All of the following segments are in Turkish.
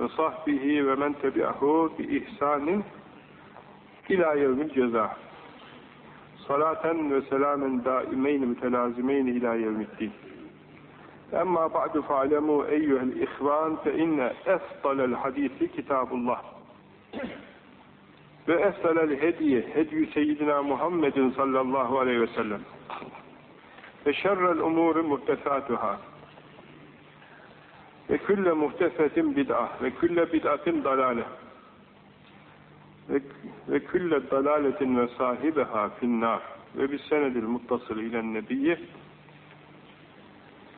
ve sahbihi ve men tebi'ahu bi ihsanin ila yevmil ceza. Salaten ve selamen daimeyn mütelazimeyn ila yevmiddin. Emma ba'du fa'lemu eyyuhel ihvan fe inne efdalel hadisi kitabullah. Ve efdalel hediye hediyü seyyidina Muhammedin sallallahu aleyhi ve sellem. Ve şerrel umuri muhtesatuhâ. Ve külle muhtefetin bid'ah. Ve külle bid'atin dalale. Ve, ve külle dalaletin ve sahibeha finnâr ve bis senedil muttasıl ilen nebiyye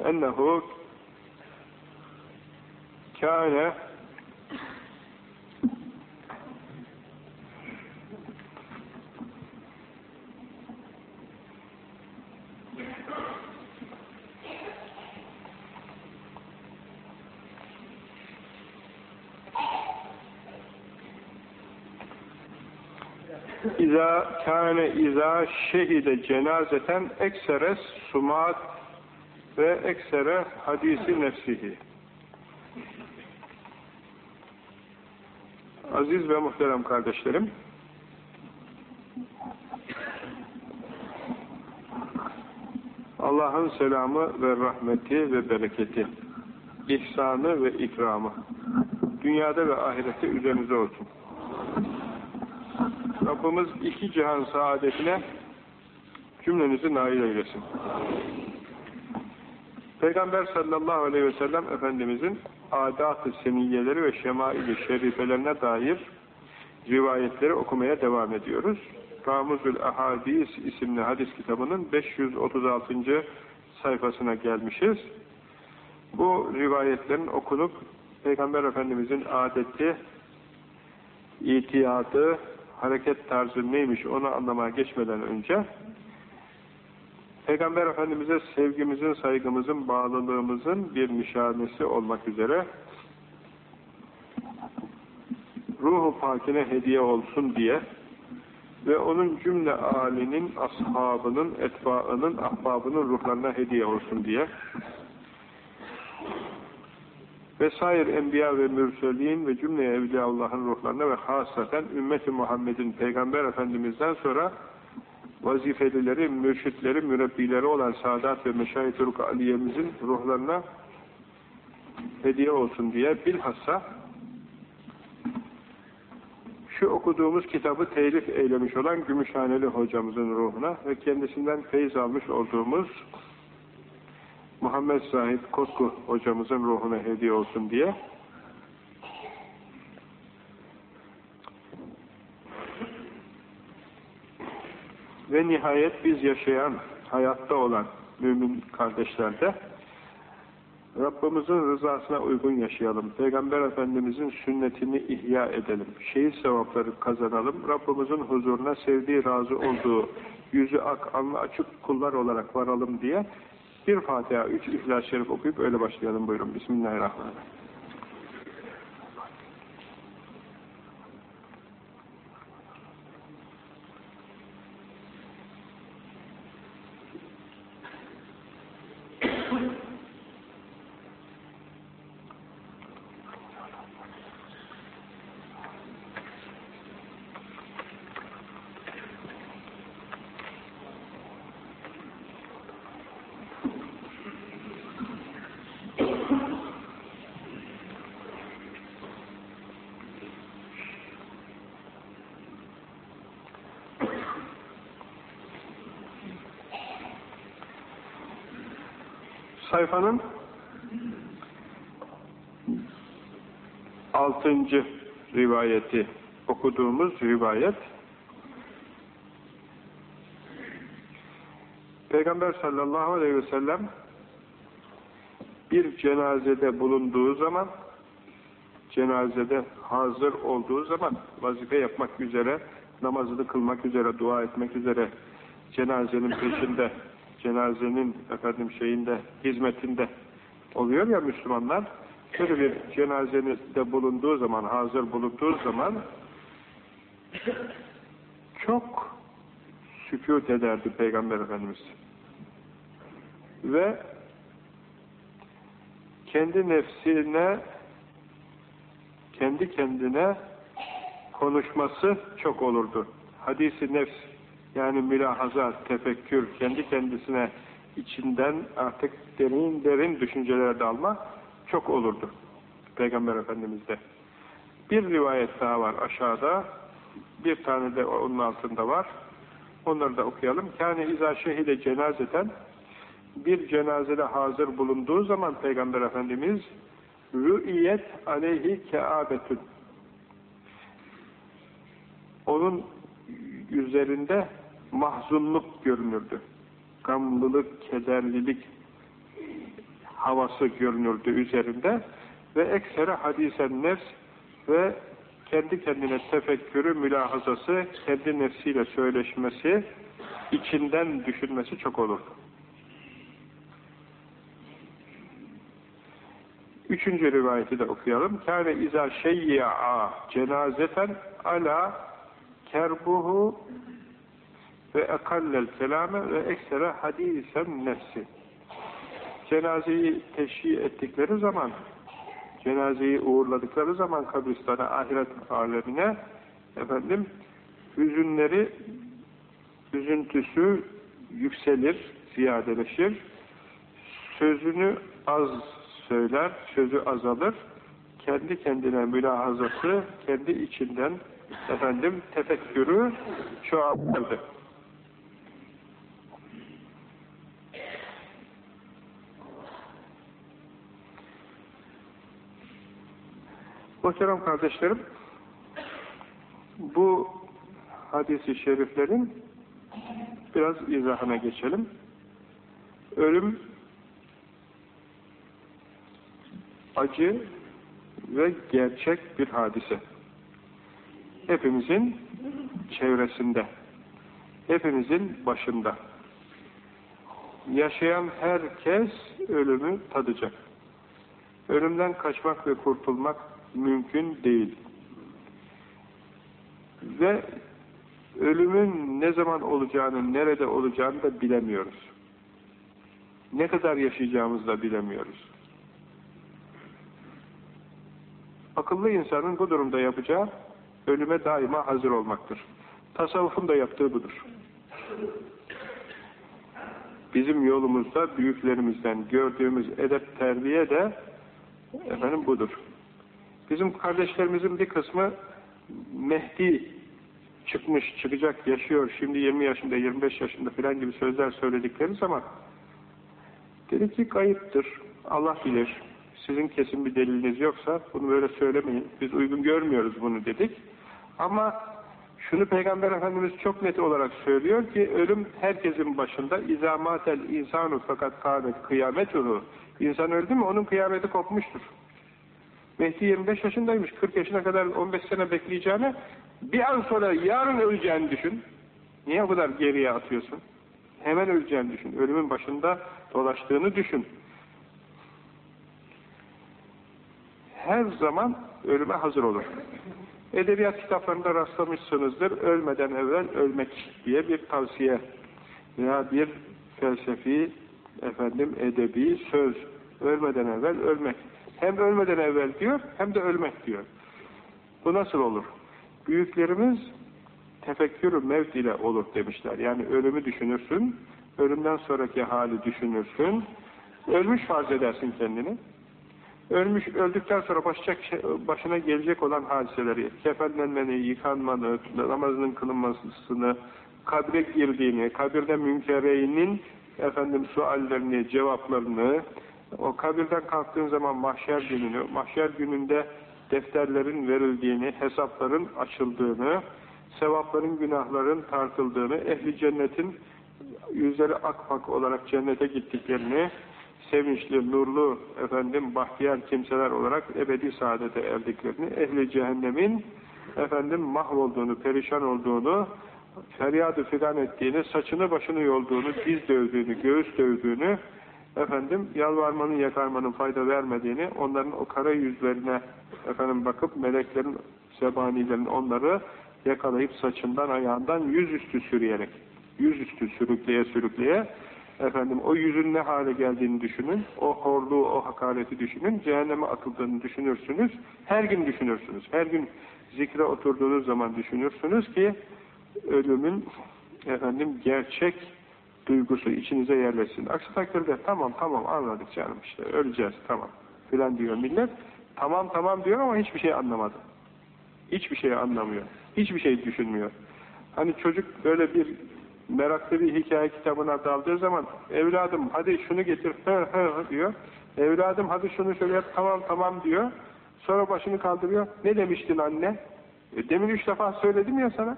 ennehu kâne İza kâne izâ şehide cenazeten ekseres sumat ve eksere hadisi nefsihi. Aziz ve muhterem kardeşlerim, Allah'ın selamı ve rahmeti ve bereketi, ihsanı ve ikramı, dünyada ve ahirette üzerinize olsun. Rabbimiz iki cihan saadetine cümlenizi nail eylesin. Peygamber sallallahu aleyhi ve sellem Efendimizin adat-ı seniyyeleri ve şemail-i şerifelerine dair rivayetleri okumaya devam ediyoruz. Ramuzül Ahadis isimli hadis kitabının 536. sayfasına gelmişiz. Bu rivayetlerin okunup Peygamber Efendimizin adeti, itiyadı, hareket tarzı neymiş onu anlamaya geçmeden önce Peygamber Efendimiz'e sevgimizin, saygımızın, bağlılığımızın bir nişanesi olmak üzere ruhu pakine hediye olsun diye ve onun cümle âlinin, ashabının, etbaının, ahbabının ruhlarına hediye olsun diye vesair enbiya ve mürselin ve cümle evliyaullahın ruhlarına ve hasaten ümmeti Muhammed'in Peygamber Efendimiz'den sonra vazifelileri, mürşitleri, mürebbileri olan Sadat ve Meşayih Turuk Aliye'mizin ruhlarına hediye olsun diye bilhassa şu okuduğumuz kitabı telif eylemiş olan Gümüşhaneli hocamızın ruhuna ve kendisinden feyz almış olduğumuz Muhammed Zahid Kotku hocamızın ruhuna hediye olsun diye ve nihayet biz yaşayan, hayatta olan mümin kardeşlerde Rabbimizin rızasına uygun yaşayalım. Peygamber Efendimizin sünnetini ihya edelim. Şehit sevapları kazanalım. Rabbimizin huzuruna sevdiği, razı olduğu, yüzü ak, alnı açık kullar olarak varalım diye bir Fatiha, üç İhlas-ı Şerif okuyup öyle başlayalım buyurun. Bismillahirrahmanirrahim. Sayfanın altıncı rivayeti okuduğumuz rivayet. Peygamber sallallahu aleyhi ve sellem bir cenazede bulunduğu zaman cenazede hazır olduğu zaman vazife yapmak üzere namazını kılmak üzere, dua etmek üzere cenazenin peşinde cenazenin efendim şeyinde, hizmetinde oluyor ya Müslümanlar. Şöyle bir cenazede bulunduğu zaman, hazır bulunduğu zaman çok sükut ederdi Peygamber Efendimiz. Ve kendi nefsine kendi kendine konuşması çok olurdu. Hadisi nefs yani mülahaza, tefekkür, kendi kendisine içinden artık derin derin düşüncelere dalma çok olurdu. Peygamber Efendimiz'de. Bir rivayet daha var aşağıda. Bir tane de onun altında var. Onları da okuyalım. Kâne izâ şehide cenazeten bir cenazede hazır bulunduğu zaman Peygamber Efendimiz rü'iyet aleyhi keabetün onun üzerinde mahzunluk görünürdü. Gamlılık, kederlilik havası görünürdü üzerinde ve eksere hadisen nefs ve kendi kendine tefekkürü, mülahazası, kendi nefsiyle söyleşmesi, içinden düşünmesi çok olurdu. Üçüncü rivayeti de okuyalım. Kâne izâ şeyyâ'a cenazeten ala kerbuhu ve ekallel kelame ve eksere hadisen nefsi. Cenazeyi teşhi ettikleri zaman, cenazeyi uğurladıkları zaman kabristana, ahiret alemine, efendim, hüzünleri, üzüntüsü yükselir, ziyadeleşir, sözünü az söyler, sözü azalır, kendi kendine mülahazası, kendi içinden efendim tefekkürü çoğaltırdı. Muhterem kardeşlerim, bu hadisi şeriflerin biraz izahına geçelim. Ölüm acı ve gerçek bir hadise hepimizin çevresinde, hepimizin başında. Yaşayan herkes ölümü tadacak. Ölümden kaçmak ve kurtulmak mümkün değil. Ve ölümün ne zaman olacağını, nerede olacağını da bilemiyoruz. Ne kadar yaşayacağımızı da bilemiyoruz. Akıllı insanın bu durumda yapacağı ölüme daima hazır olmaktır. Tasavvufun da yaptığı budur. Bizim yolumuzda büyüklerimizden gördüğümüz edep terbiye de efendim budur. Bizim kardeşlerimizin bir kısmı Mehdi çıkmış, çıkacak, yaşıyor, şimdi 20 yaşında, 25 yaşında filan gibi sözler söyledikleri zaman dedi ki kayıptır, Allah bilir, sizin kesin bir deliliniz yoksa bunu böyle söylemeyin, biz uygun görmüyoruz bunu dedik. Ama şunu Peygamber Efendimiz çok net olarak söylüyor ki ölüm herkesin başında. İzamatel insanu fakat kâmet kıyametuhu İnsan öldü mü onun kıyameti kopmuştur. Mehdi 25 yaşındaymış. 40 yaşına kadar 15 sene bekleyeceğine bir an sonra yarın öleceğini düşün. Niye o kadar geriye atıyorsun? Hemen öleceğini düşün. Ölümün başında dolaştığını düşün. Her zaman ölüme hazır olur. Edebiyat kitaplarında rastlamışsınızdır. Ölmeden evvel ölmek diye bir tavsiye veya bir felsefi, efendim edebi söz. Ölmeden evvel ölmek. Hem ölmeden evvel diyor, hem de ölmek diyor. Bu nasıl olur? Büyüklerimiz tefekkür mevt ile olur demişler. Yani ölümü düşünürsün, ölümden sonraki hali düşünürsün, ölmüş farz edersin kendini. Ölmüş, öldükten sonra başlayacak, şey, başına gelecek olan hadiseleri, kefenlenmeni, yıkanmanı, namazının kılınmasını, kabre girdiğini, kabirde münkereyinin efendim suallerini, cevaplarını, o kabirden kalktığın zaman mahşer gününü, mahşer gününde defterlerin verildiğini, hesapların açıldığını, sevapların, günahların tartıldığını, ehli cennetin yüzleri akmak olarak cennete gittiklerini, sevinçli, nurlu, efendim bahtiyar kimseler olarak ebedi saadete erdiklerini, ehli cehennemin efendim mahvolduğunu, perişan olduğunu, feryadı figan ettiğini, saçını başını yolduğunu, diz dövdüğünü, göğüs dövdüğünü, efendim yalvarmanın, yakarmanın fayda vermediğini, onların o kara yüzlerine efendim bakıp meleklerin, zebanilerin onları yakalayıp saçından, ayağından yüzüstü sürüyerek, yüzüstü sürükleye sürükleye Efendim o yüzün ne hale geldiğini düşünün. O horluğu, o hakareti düşünün. Cehenneme atıldığını düşünürsünüz. Her gün düşünürsünüz. Her gün zikre oturduğunuz zaman düşünürsünüz ki ölümün efendim gerçek duygusu içinize yerleşsin. Aksi takdirde tamam tamam anladık canım işte öleceğiz tamam filan diyor millet. Tamam tamam diyor ama hiçbir şey anlamadı. Hiçbir şey anlamıyor. Hiçbir şey düşünmüyor. Hani çocuk böyle bir meraklı bir hikaye kitabına daldığı zaman evladım hadi şunu getir hı hı diyor. Evladım hadi şunu şöyle yap tamam tamam diyor. Sonra başını kaldırıyor. Ne demiştin anne? E, demin üç defa söyledim ya sana.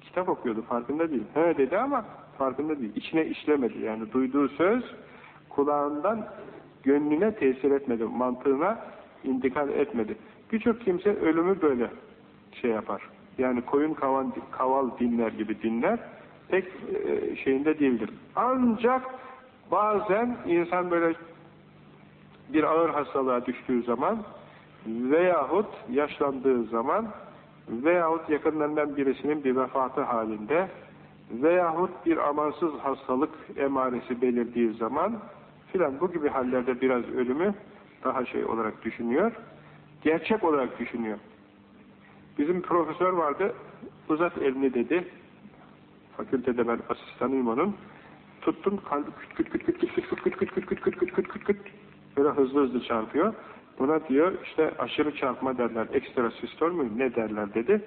Kitap okuyordu farkında değil. He dedi ama farkında değil. İçine işlemedi. Yani duyduğu söz kulağından gönlüne tesir etmedi. Mantığına intikal etmedi. Birçok kimse ölümü böyle şey yapar. Yani koyun kaval, kaval dinler gibi dinler. Pek e, şeyinde değildir. Ancak bazen insan böyle bir ağır hastalığa düştüğü zaman veyahut yaşlandığı zaman veyahut yakınlarından birisinin bir vefatı halinde veyahut bir amansız hastalık emaresi belirdiği zaman filan bu gibi hallerde biraz ölümü daha şey olarak düşünüyor. Gerçek olarak düşünüyor. Bizim profesör vardı, uzat elini dedi. Fakültede ben asistanıyım onun. Tuttun kalbi küt küt küt küt küt küt küt küt küt küt küt küt küt küt küt böyle hızlı hızlı çarpıyor. Buna diyor işte aşırı çarpma derler, ekstra sistol mu ne derler dedi.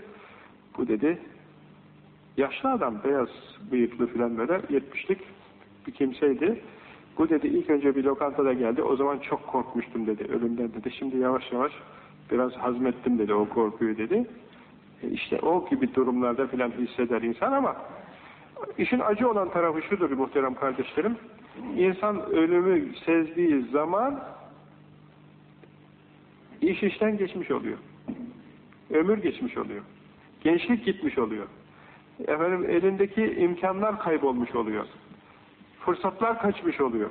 Bu dedi yaşlı adam, beyaz bıyıklı filan böyle yetmişlik bir kimseydi. Bu dedi ilk önce bir lokantada geldi. O zaman çok korkmuştum dedi ölümden dedi. Şimdi yavaş yavaş biraz hazmettim dedi o korkuyu dedi. E işte o gibi durumlarda filan hisseder insan ama işin acı olan tarafı şudur muhterem kardeşlerim. İnsan ölümü sezdiği zaman iş işten geçmiş oluyor. Ömür geçmiş oluyor. Gençlik gitmiş oluyor. Efendim elindeki imkanlar kaybolmuş oluyor. Fırsatlar kaçmış oluyor.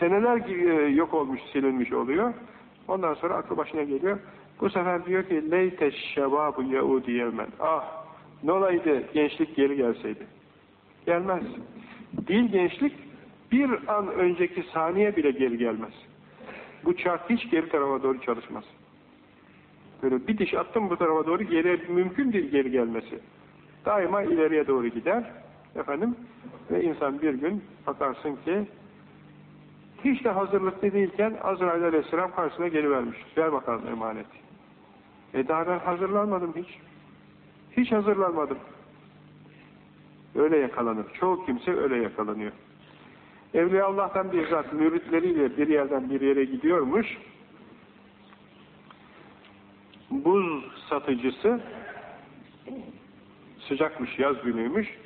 Seneler e, yok olmuş, silinmiş oluyor. Ondan sonra aklı başına geliyor. Bu sefer diyor ki leyte şevabu yehudi yevmen. Ah ne olaydı gençlik geri gelseydi. Gelmez. Değil gençlik bir an önceki saniye bile geri gelmez. Bu çark hiç geri tarafa doğru çalışmaz. Böyle bir diş attım bu tarafa doğru geri mümkün değil geri gelmesi. Daima ileriye doğru gider. Efendim ve insan bir gün bakarsın ki hiç de hazırlıklı değilken Azrail Aleyhisselam karşısına gelivermiş. Ver bakalım emaneti. E daha ben hazırlanmadım hiç. Hiç hazırlanmadım. Öyle yakalanır. Çoğu kimse öyle yakalanıyor. Evliya Allah'tan bir zat müritleriyle bir yerden bir yere gidiyormuş. Buz satıcısı sıcakmış, yaz günüymüş.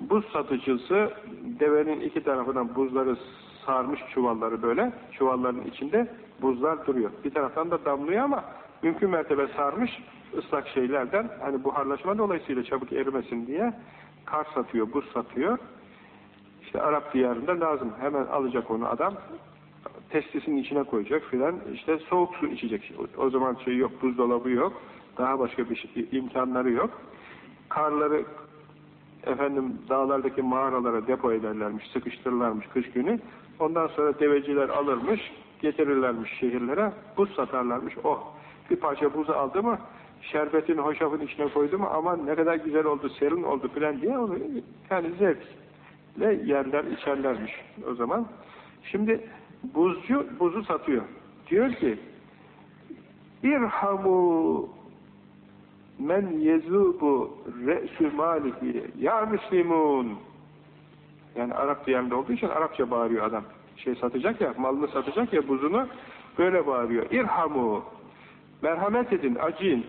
Buz satıcısı devenin iki tarafından buzları sarmış çuvalları böyle. Çuvalların içinde buzlar duruyor. Bir taraftan da damlıyor ama mümkün mertebe sarmış ıslak şeylerden hani buharlaşma dolayısıyla çabuk erimesin diye kar satıyor, buz satıyor. İşte Arap diyarında lazım. Hemen alacak onu adam. Testisinin içine koyacak filan. İşte soğuk su içecek. O zaman şey yok, buzdolabı yok. Daha başka bir şey, imkanları yok. Karları efendim dağlardaki mağaralara depo ederlermiş, sıkıştırırlarmış kış günü. Ondan sonra deveciler alırmış, getirirlermiş şehirlere, buz satarlarmış. Oh, bir parça buzu aldı mı, şerbetin, hoşafın içine koydu mu, aman ne kadar güzel oldu, serin oldu filan diye onu yani zevkle yerler, içerlermiş o zaman. Şimdi buzcu buzu satıyor. Diyor ki, İrhamu men yezubu re'sü malihi ya müslimun yani Arap diyarında olduğu için Arapça bağırıyor adam. Şey satacak ya, malını satacak ya buzunu böyle bağırıyor. İrhamu merhamet edin, acıyın.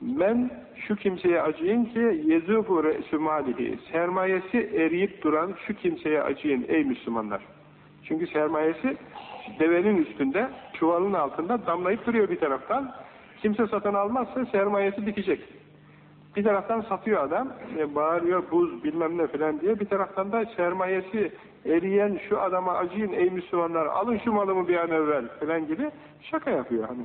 Men şu kimseye acıyın ki yezubu re'sü malihi sermayesi eriyip duran şu kimseye acıyın ey Müslümanlar. Çünkü sermayesi devenin üstünde, çuvalın altında damlayıp duruyor bir taraftan. Kimse satın almazsa sermayesi bitecek. Bir taraftan satıyor adam, e, bağırıyor buz bilmem ne falan diye. Bir taraftan da sermayesi eriyen şu adama acıyın ey Müslümanlar alın şu malımı bir an evvel falan gibi şaka yapıyor. Hani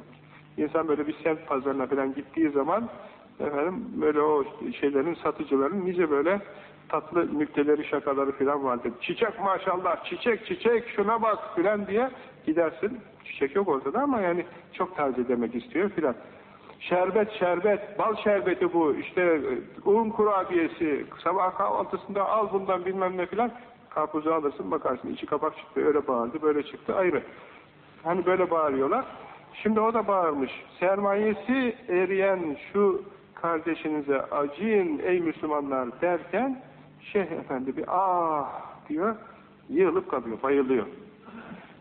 insan böyle bir semt pazarına falan gittiği zaman efendim böyle o şeylerin satıcıların nice böyle tatlı nükteleri, şakaları filan vardır. Çiçek maşallah, çiçek çiçek şuna bak filan diye gidersin. Çiçek yok ortada ama yani çok taze demek istiyor filan. Şerbet şerbet, bal şerbeti bu, işte e, un kurabiyesi, sabah kahvaltısında al bundan bilmem ne filan. Karpuzu alırsın bakarsın içi kapak çıktı, öyle bağırdı, böyle çıktı ayrı. Hani böyle bağırıyorlar. Şimdi o da bağırmış. Sermayesi eriyen şu kardeşinize acıyın ey Müslümanlar derken Şeyh Efendi bir ah diyor, yığılıp kalıyor, bayılıyor.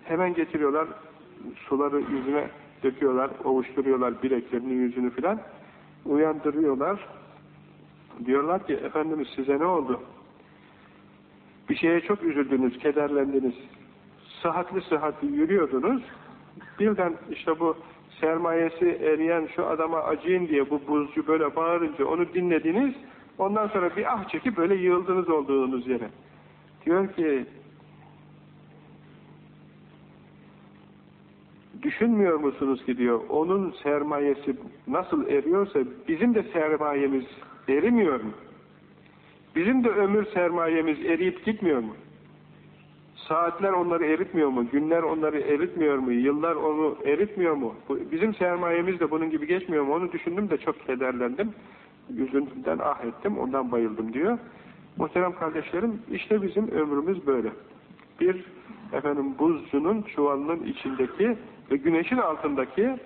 Hemen getiriyorlar, suları yüzüne döküyorlar, ovuşturuyorlar bileklerini, yüzünü filan. Uyandırıyorlar. Diyorlar ki, Efendimiz size ne oldu? Bir şeye çok üzüldünüz, kederlendiniz. Sıhhatli sıhhatli yürüyordunuz. Birden işte bu sermayesi eriyen şu adama acıyın diye bu buzcu böyle bağırınca onu dinlediniz. Ondan sonra bir ah çekip böyle yığıldınız olduğunuz yere. Diyor ki düşünmüyor musunuz ki diyor onun sermayesi nasıl eriyorsa bizim de sermayemiz erimiyor mu? Bizim de ömür sermayemiz eriyip gitmiyor mu? Saatler onları eritmiyor mu? Günler onları eritmiyor mu? Yıllar onu eritmiyor mu? Bizim sermayemiz de bunun gibi geçmiyor mu? Onu düşündüm de çok kederlendim. Üzüntümden ah ettim, ondan bayıldım diyor. Muhterem kardeşlerim, işte bizim ömrümüz böyle. Bir efendim buzcunun çuvalının içindeki ve güneşin altındaki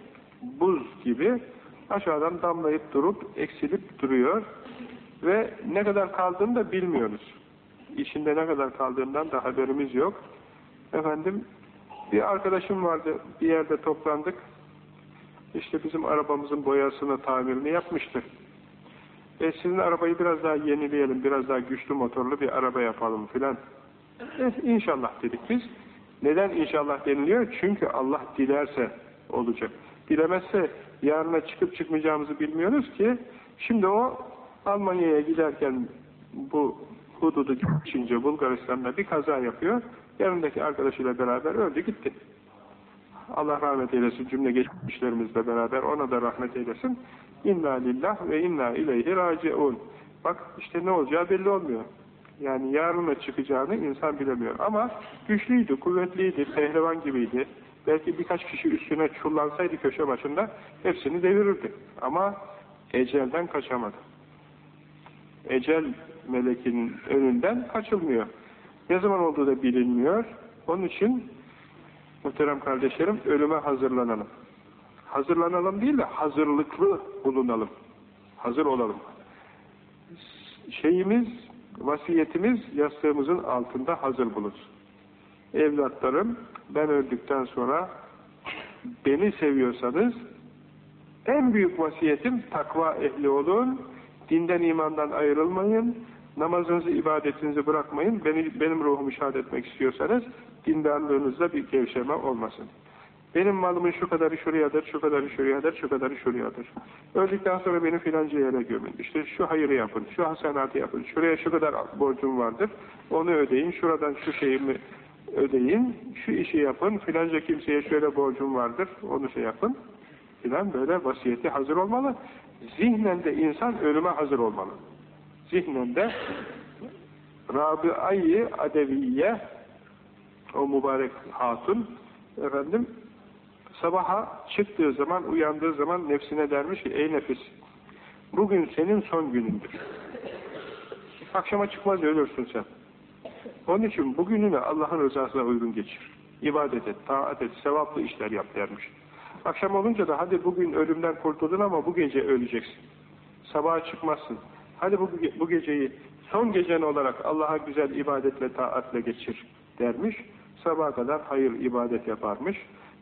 buz gibi aşağıdan damlayıp durup eksilip duruyor ve ne kadar kaldığını da bilmiyoruz. İçinde ne kadar kaldığından da haberimiz yok. Efendim bir arkadaşım vardı bir yerde toplandık. İşte bizim arabamızın boyasını, tamirini yapmıştı. E sizin arabayı biraz daha yenileyelim, biraz daha güçlü motorlu bir araba yapalım filan. E, inşallah dedik biz. Neden inşallah deniliyor? Çünkü Allah dilerse olacak. Dilemezse yarına çıkıp çıkmayacağımızı bilmiyoruz ki. Şimdi o Almanya'ya giderken bu hududu geçince Bulgaristan'da bir kaza yapıyor. Yanındaki arkadaşıyla beraber öldü gitti. Allah rahmet eylesin cümle geçmişlerimizle beraber ona da rahmet eylesin. İnna lillah ve inna ileyhi raciun. Bak işte ne olacağı belli olmuyor. Yani yarına çıkacağını insan bilemiyor. Ama güçlüydü, kuvvetliydi, pehlivan gibiydi. Belki birkaç kişi üstüne çullansaydı köşe başında hepsini devirirdi. Ama ecelden kaçamadı. Ecel melekinin önünden kaçılmıyor. Ne zaman olduğu da bilinmiyor. Onun için muhterem kardeşlerim ölüme hazırlanalım. Hazırlanalım değil de hazırlıklı bulunalım. Hazır olalım. Şeyimiz, vasiyetimiz yastığımızın altında hazır bulunsun. Evlatlarım ben öldükten sonra beni seviyorsanız en büyük vasiyetim takva ehli olun, dinden imandan ayrılmayın, namazınızı, ibadetinizi bırakmayın, beni, benim ruhumu şahit etmek istiyorsanız dindarlığınızda bir gevşeme olmasın. Benim malımın şu kadarı şuradadır, şu kadarı şuradadır, şu kadarı şuradadır. Öldükten sonra beni filanca yere gömün. İşte şu hayırı yapın, şu hasenatı yapın, şuraya şu kadar borcum vardır, onu ödeyin, şuradan şu şeyimi ödeyin, şu işi yapın, filanca kimseye şöyle borcum vardır, onu şey yapın. Filan böyle vasiyeti hazır olmalı. Zihnen de insan ölüme hazır olmalı. Zihnen de Rabı-i Adeviye o mübarek hatun efendim sabaha çıktığı zaman, uyandığı zaman nefsine dermiş ki ey nefis bugün senin son günündür. Akşama çıkmaz ölürsün sen. Onun için bugününü Allah'ın rızasına uygun geçir. İbadet et, taat et, sevaplı işler yap dermiş. Akşam olunca da hadi bugün ölümden kurtuldun ama bu gece öleceksin. Sabaha çıkmazsın. Hadi bu, bu geceyi son gecen olarak Allah'a güzel ibadetle, taatle geçir dermiş. Sabaha kadar hayır, ibadet yaparmış.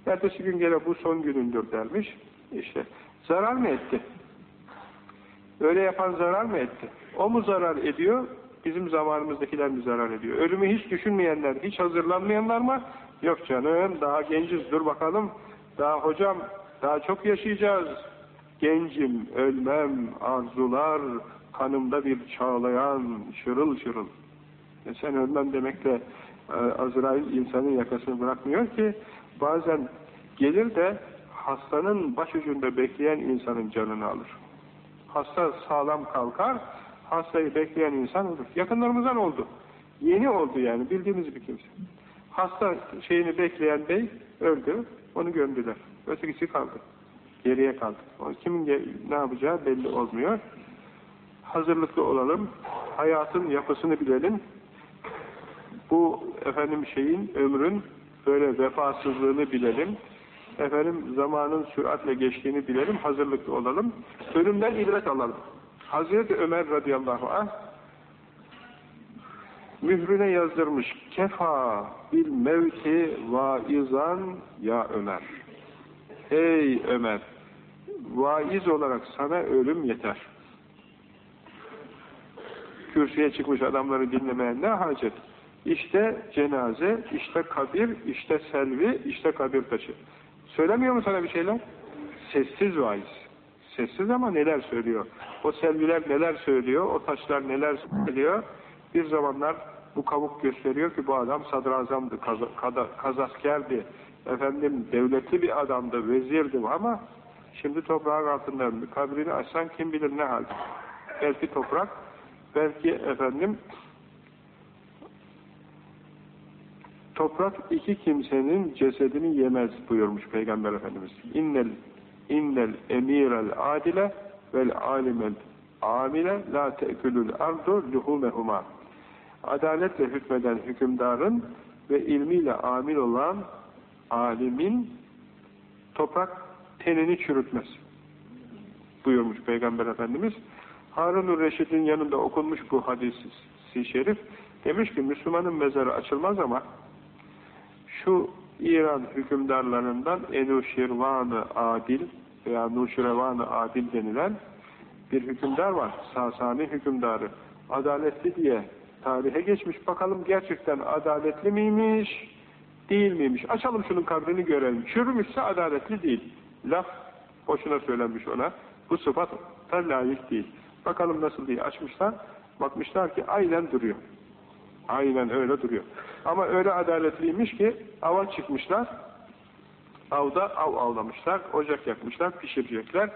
Ertesi gün gene bu son günündür dermiş. İşte zarar mı etti? Öyle yapan zarar mı etti? O mu zarar ediyor? Bizim zamanımızdakiler mi zarar ediyor? Ölümü hiç düşünmeyenler, hiç hazırlanmayanlar mı? Yok canım, daha genciz, dur bakalım. Daha hocam, daha çok yaşayacağız. Gencim, ölmem, arzular, kanımda bir çağlayan, şırıl şırıl. E sen ölmem demekle e, Azrail insanın yakasını bırakmıyor ki, bazen gelir de hastanın başucunda bekleyen insanın canını alır. Hasta sağlam kalkar, Hastayı bekleyen insan olur. Yakınlarımızdan oldu. Yeni oldu yani bildiğimiz bir kimse. Hasta şeyini bekleyen bey öldü. Onu gömdüler. Ötekisi kaldı. Geriye kaldı. O kimin ne yapacağı belli olmuyor. Hazırlıklı olalım. Hayatın yapısını bilelim. Bu efendim şeyin, ömrün böyle vefasızlığını bilelim. Efendim zamanın süratle geçtiğini bilelim. Hazırlıklı olalım. Ölümden ibret alalım. Hazreti Ömer radıyallahu anh mührüne yazdırmış kefa bil mevki vaizan ya Ömer ey Ömer vaiz olarak sana ölüm yeter kürsüye çıkmış adamları dinlemeye ne hacet? İşte cenaze işte kabir işte selvi işte kabir taşı. Söylemiyor mu sana bir şeyler? Sessiz vaiz. Sessiz ama neler söylüyor? O selviler neler söylüyor? O taşlar neler söylüyor? Bir zamanlar bu kavuk gösteriyor ki bu adam sadrazamdı, kaz, kazaskerdi, efendim devletli bir adamdı, vezirdi ama şimdi toprağın altında kabrini açsan kim bilir ne hal. Belki toprak, belki efendim toprak iki kimsenin cesedini yemez buyurmuş Peygamber Efendimiz. İnnel innel emirel adile vel alimel amile la te'külül ardu luhumehuma adaletle hükmeden hükümdarın ve ilmiyle amil olan alimin toprak tenini çürütmez. Buyurmuş Peygamber Efendimiz. Harun-ı Reşid'in yanında okunmuş bu hadisi şerif. Demiş ki Müslümanın mezarı açılmaz ama şu İran hükümdarlarından Enuşirvan-ı Adil veya Nuşirevan-ı Adil denilen bir hükümdar var. Sasani hükümdarı. Adaletli diye tarihe geçmiş. Bakalım gerçekten adaletli miymiş, değil miymiş? Açalım şunun kabrini görelim. Çürümüşse adaletli değil. Laf boşuna söylenmiş ona. Bu sıfat layık değil. Bakalım nasıl diye açmışlar. Bakmışlar ki aynen duruyor. Aynen öyle duruyor. Ama öyle adaletliymiş ki ava çıkmışlar. Avda av avlamışlar. Ocak yakmışlar. Pişirecekler.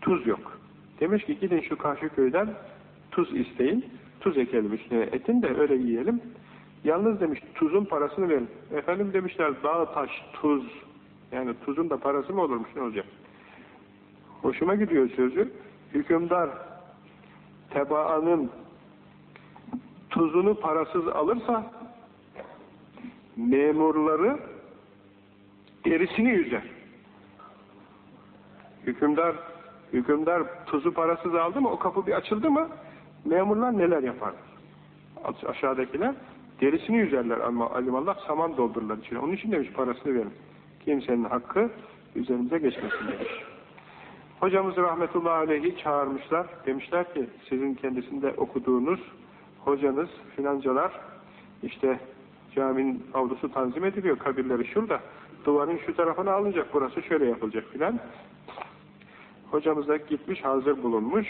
Tuz yok. Demiş ki gidin şu karşı köyden tuz isteyin tuz ekelim üstüne etin de öyle yiyelim. Yalnız demiş tuzun parasını verin. Efendim demişler dağ taş tuz. Yani tuzun da parası mı olurmuş ne olacak? Hoşuma gidiyor sözü. Hükümdar tebaanın tuzunu parasız alırsa memurları derisini yüzer. Hükümdar hükümdar tuzu parasız aldı mı o kapı bir açıldı mı memurlar neler yapar? Aşağıdakiler derisini yüzerler ama alimallah saman doldururlar içine. Onun için demiş parasını verin. Kimsenin hakkı üzerimize geçmesin demiş. Hocamız rahmetullahi aleyhi çağırmışlar. Demişler ki sizin kendisinde okuduğunuz hocanız filancalar işte caminin avlusu tanzim ediliyor. Kabirleri şurada. Duvarın şu tarafına alınacak. Burası şöyle yapılacak filan. Hocamız da gitmiş hazır bulunmuş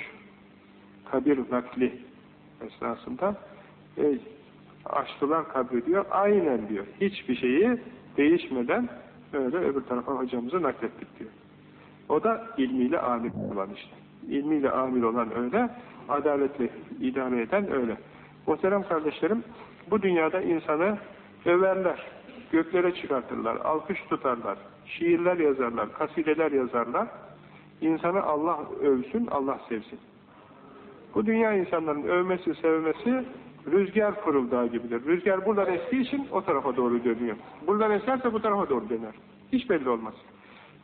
kabir nakli esnasında e, açtılar kabri diyor. Aynen diyor. Hiçbir şeyi değişmeden öyle öbür tarafa hocamızı naklettik diyor. O da ilmiyle amil olan işte. İlmiyle amil olan öyle, adaletle idare eden öyle. Muhterem kardeşlerim, bu dünyada insanı överler, göklere çıkartırlar, alkış tutarlar, şiirler yazarlar, kasideler yazarlar. İnsanı Allah övsün, Allah sevsin. Bu dünya insanların övmesi, sevmesi rüzgar fırıldağı gibidir. Rüzgar buradan estiği için o tarafa doğru dönüyor. Buradan eserse bu tarafa doğru döner. Hiç belli olmaz.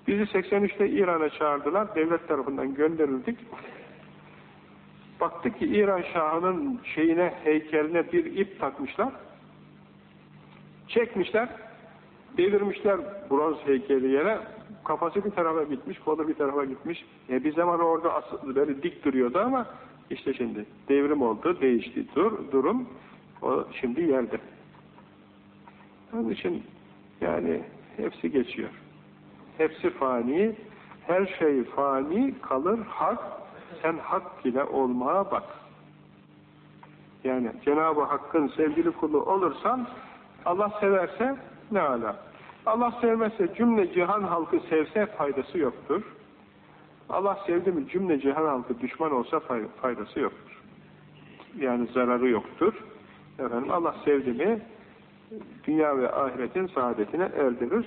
Bizi 83'te İran'a çağırdılar. Devlet tarafından gönderildik. Baktık ki İran Şahı'nın şeyine, heykeline bir ip takmışlar. Çekmişler. Devirmişler bronz heykeli yere. Kafası bir tarafa gitmiş, kolu bir tarafa gitmiş. E bir zaman orada asıl, böyle dik duruyordu ama işte şimdi devrim oldu, değişti dur, durum. O şimdi yerde. Onun için yani hepsi geçiyor. Hepsi fani, her şey fani kalır hak, sen hak ile olmaya bak. Yani Cenab-ı Hakk'ın sevgili kulu olursan Allah severse ne ala. Allah sevmezse cümle cihan halkı sevse faydası yoktur. Allah sevdi mi cümle cihan halkı düşman olsa faydası yoktur. Yani zararı yoktur. Efendim Allah sevdi mi dünya ve ahiretin saadetine erdirir.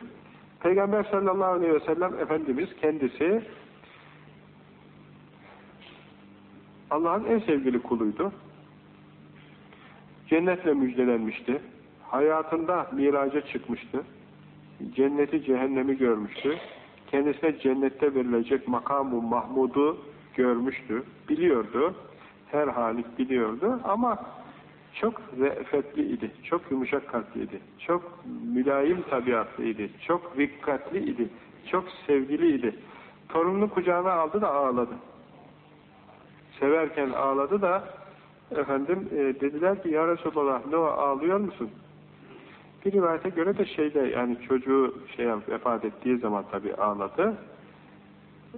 Peygamber sallallahu aleyhi ve sellem Efendimiz kendisi Allah'ın en sevgili kuluydu. Cennetle müjdelenmişti. Hayatında miraca çıkmıştı. Cenneti cehennemi görmüştü. Kendisine cennette verilecek makamu Mahmud'u görmüştü. Biliyordu. Her halik biliyordu ama çok re'fetli idi, çok yumuşak kalpliydi, çok mülayim tabiatlıydı, çok dikkatli idi, çok sevgiliydi. Torununu kucağına aldı da ağladı. Severken ağladı da efendim e, dediler ki ya Resulallah ne o ağlıyor musun? Bir rivayete göre de şeyde yani çocuğu şey vefat ettiği zaman tabi ağladı.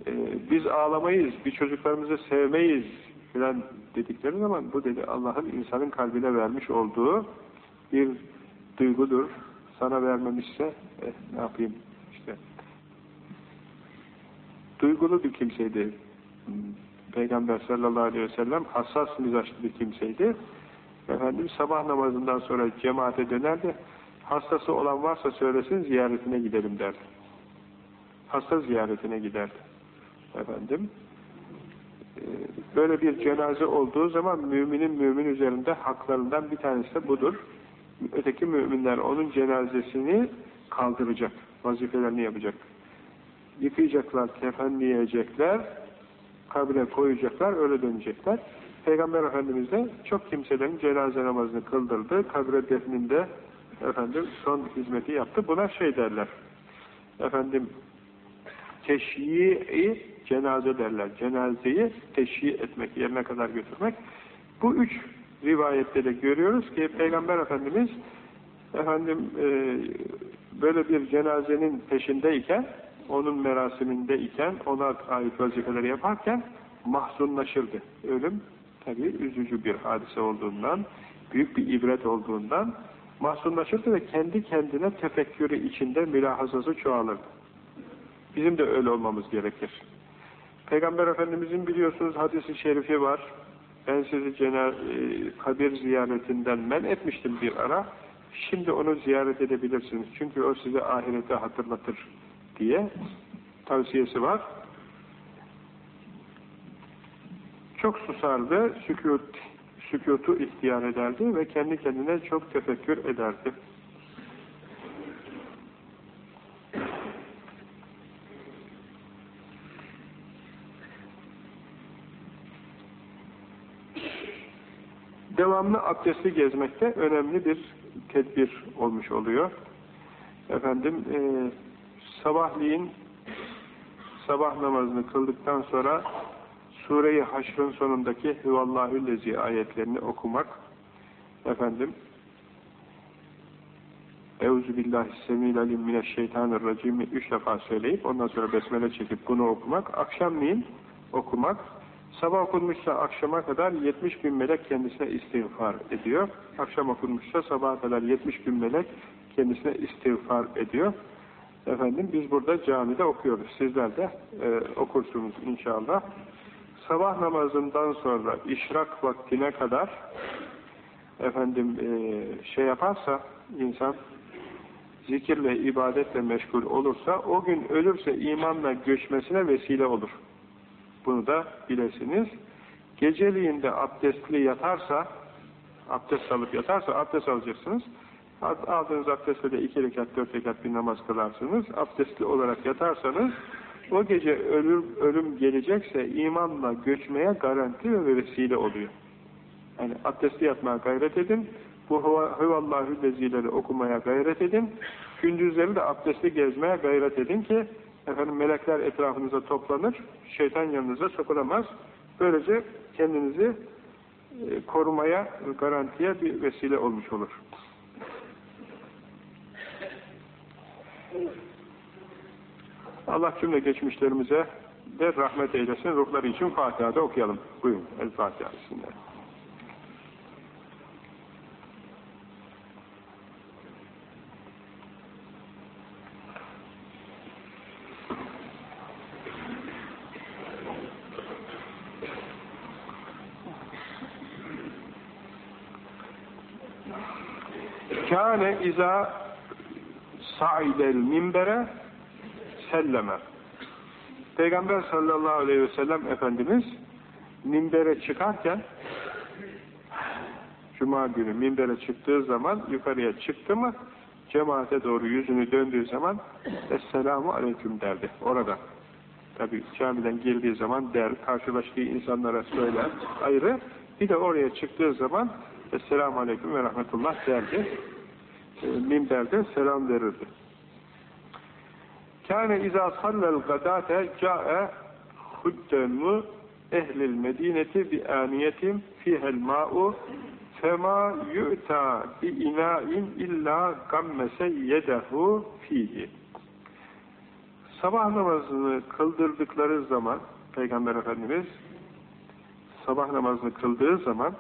E, biz ağlamayız, bir çocuklarımızı sevmeyiz filan dedikleri zaman bu dedi Allah'ın insanın kalbine vermiş olduğu bir duygudur. Sana vermemişse eh, ne yapayım işte. Duygulu bir kimseydi. Peygamber sallallahu aleyhi ve sellem hassas mizaçlı bir kimseydi. Efendim sabah namazından sonra cemaate dönerdi. Hastası olan varsa söylesin ziyaretine gidelim derdi. Hasta ziyaretine giderdi. Efendim böyle bir cenaze olduğu zaman müminin mümin üzerinde haklarından bir tanesi de budur. Öteki müminler onun cenazesini kaldıracak, vazifelerini yapacak. Yıkayacaklar, kefenleyecekler, kabre koyacaklar, öyle dönecekler. Peygamber Efendimiz de çok kimselerin cenaze namazını kıldırdı, kabre defninde efendim son hizmeti yaptı. Buna şey derler, efendim teşyi'i cenaze derler. Cenazeyi teşhi etmek, yerine kadar götürmek. Bu üç rivayette de görüyoruz ki Peygamber Efendimiz efendim e, böyle bir cenazenin peşindeyken onun merasimindeyken ona ait vazifeleri yaparken mahzunlaşırdı. Ölüm tabi üzücü bir hadise olduğundan büyük bir ibret olduğundan mahzunlaşırdı ve kendi kendine tefekkürü içinde mülahazası çoğalırdı. Bizim de öyle olmamız gerekir. Peygamber Efendimizin biliyorsunuz hadisi şerifi var. Ben sizi cena e, kabir ziyaretinden men etmiştim bir ara. Şimdi onu ziyaret edebilirsiniz. Çünkü o size ahirete hatırlatır diye tavsiyesi var. Çok susardı, sükut, sükutu ihtiyar ederdi ve kendi kendine çok tefekkür ederdi. Devamlı abdestli gezmekte önemli bir tedbir olmuş oluyor. Efendim e, sabahleyin sabah namazını kıldıktan sonra Sure-i Haşr'ın sonundaki Hüvallahüllezi ayetlerini okumak efendim Euzu billahi semil alim mineşşeytanirracim üç defa söyleyip ondan sonra besmele çekip bunu okumak akşamleyin okumak Sabah okunmuşsa akşama kadar 70 bin melek kendisine istiğfar ediyor. Akşam okunmuşsa sabaha kadar 70 bin melek kendisine istiğfar ediyor. Efendim biz burada camide okuyoruz. Sizler de e, okursunuz inşallah. Sabah namazından sonra işrak vaktine kadar efendim e, şey yaparsa insan zikirle, ibadetle meşgul olursa o gün ölürse imanla göçmesine vesile olur. Bunu da bilesiniz. Geceliğinde abdestli yatarsa, abdest alıp yatarsa abdest alacaksınız. Aldığınız abdestle de iki rekat, dört rekat bir namaz kılarsınız. Abdestli olarak yatarsanız o gece ölüm, ölüm gelecekse imanla göçmeye garanti ve vesile oluyor. Yani abdestli yatmaya gayret edin. Bu huvallahü lezileri okumaya gayret edin. Gündüzleri de abdestli gezmeye gayret edin ki Efendim melekler etrafınıza toplanır, şeytan yanınıza sokulamaz. Böylece kendinizi e, korumaya, garantiye bir vesile olmuş olur. Allah cümle geçmişlerimize de rahmet eylesin. Ruhları için Fatiha'da okuyalım. Buyurun. El Fatiha. Bismillah. Kâne izâ sa'idel minbere selleme. Peygamber sallallahu aleyhi ve sellem Efendimiz minbere çıkarken Cuma günü minbere çıktığı zaman yukarıya çıktı mı cemaate doğru yüzünü döndüğü zaman Esselamu Aleyküm derdi orada. Tabi camiden girdiği zaman der, karşılaştığı insanlara söyler, ayrı. Bir de oraya çıktığı zaman Esselamu Aleyküm ve Rahmetullah derdi. E, minberde selam verirdi. Kâne izâ sallel gadâte câe huddemu ehlil medineti bi âniyetim fihel mâ'u fema yu'ta bi inâin illa gammese yedehu fihi. Sabah namazını kıldırdıkları zaman Peygamber Efendimiz sabah namazını kıldığı zaman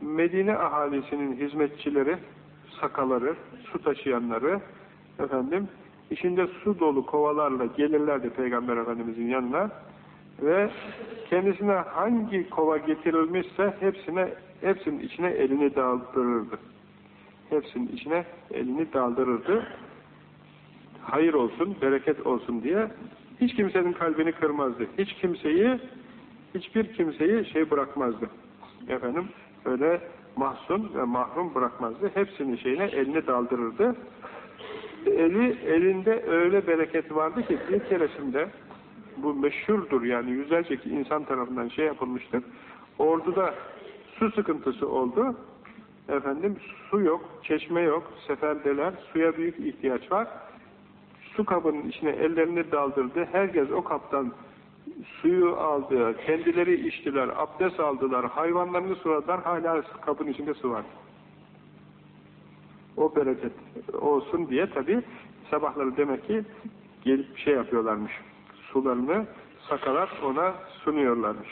Medine ahalisinin hizmetçileri, sakaları, su taşıyanları efendim içinde su dolu kovalarla gelirlerdi Peygamber Efendimizin yanına ve kendisine hangi kova getirilmişse hepsine hepsinin içine elini daldırırdı. Hepsinin içine elini daldırırdı. Hayır olsun, bereket olsun diye hiç kimsenin kalbini kırmazdı. Hiç kimseyi hiçbir kimseyi şey bırakmazdı. Efendim öyle mahzun ve mahrum bırakmazdı. Hepsinin şeyine elini daldırırdı. Eli elinde öyle bereket vardı ki bir keresinde bu meşhurdur yani yüzlerce insan tarafından şey yapılmıştır. Orduda su sıkıntısı oldu. Efendim su yok, çeşme yok, seferdeler, suya büyük ihtiyaç var. Su kabının içine ellerini daldırdı. Herkes o kaptan suyu aldı, kendileri içtiler, abdest aldılar, hayvanlarını suladılar, hala kabın içinde su var. O bereket olsun diye tabi sabahları demek ki gelip şey yapıyorlarmış, sularını sakalar ona sunuyorlarmış.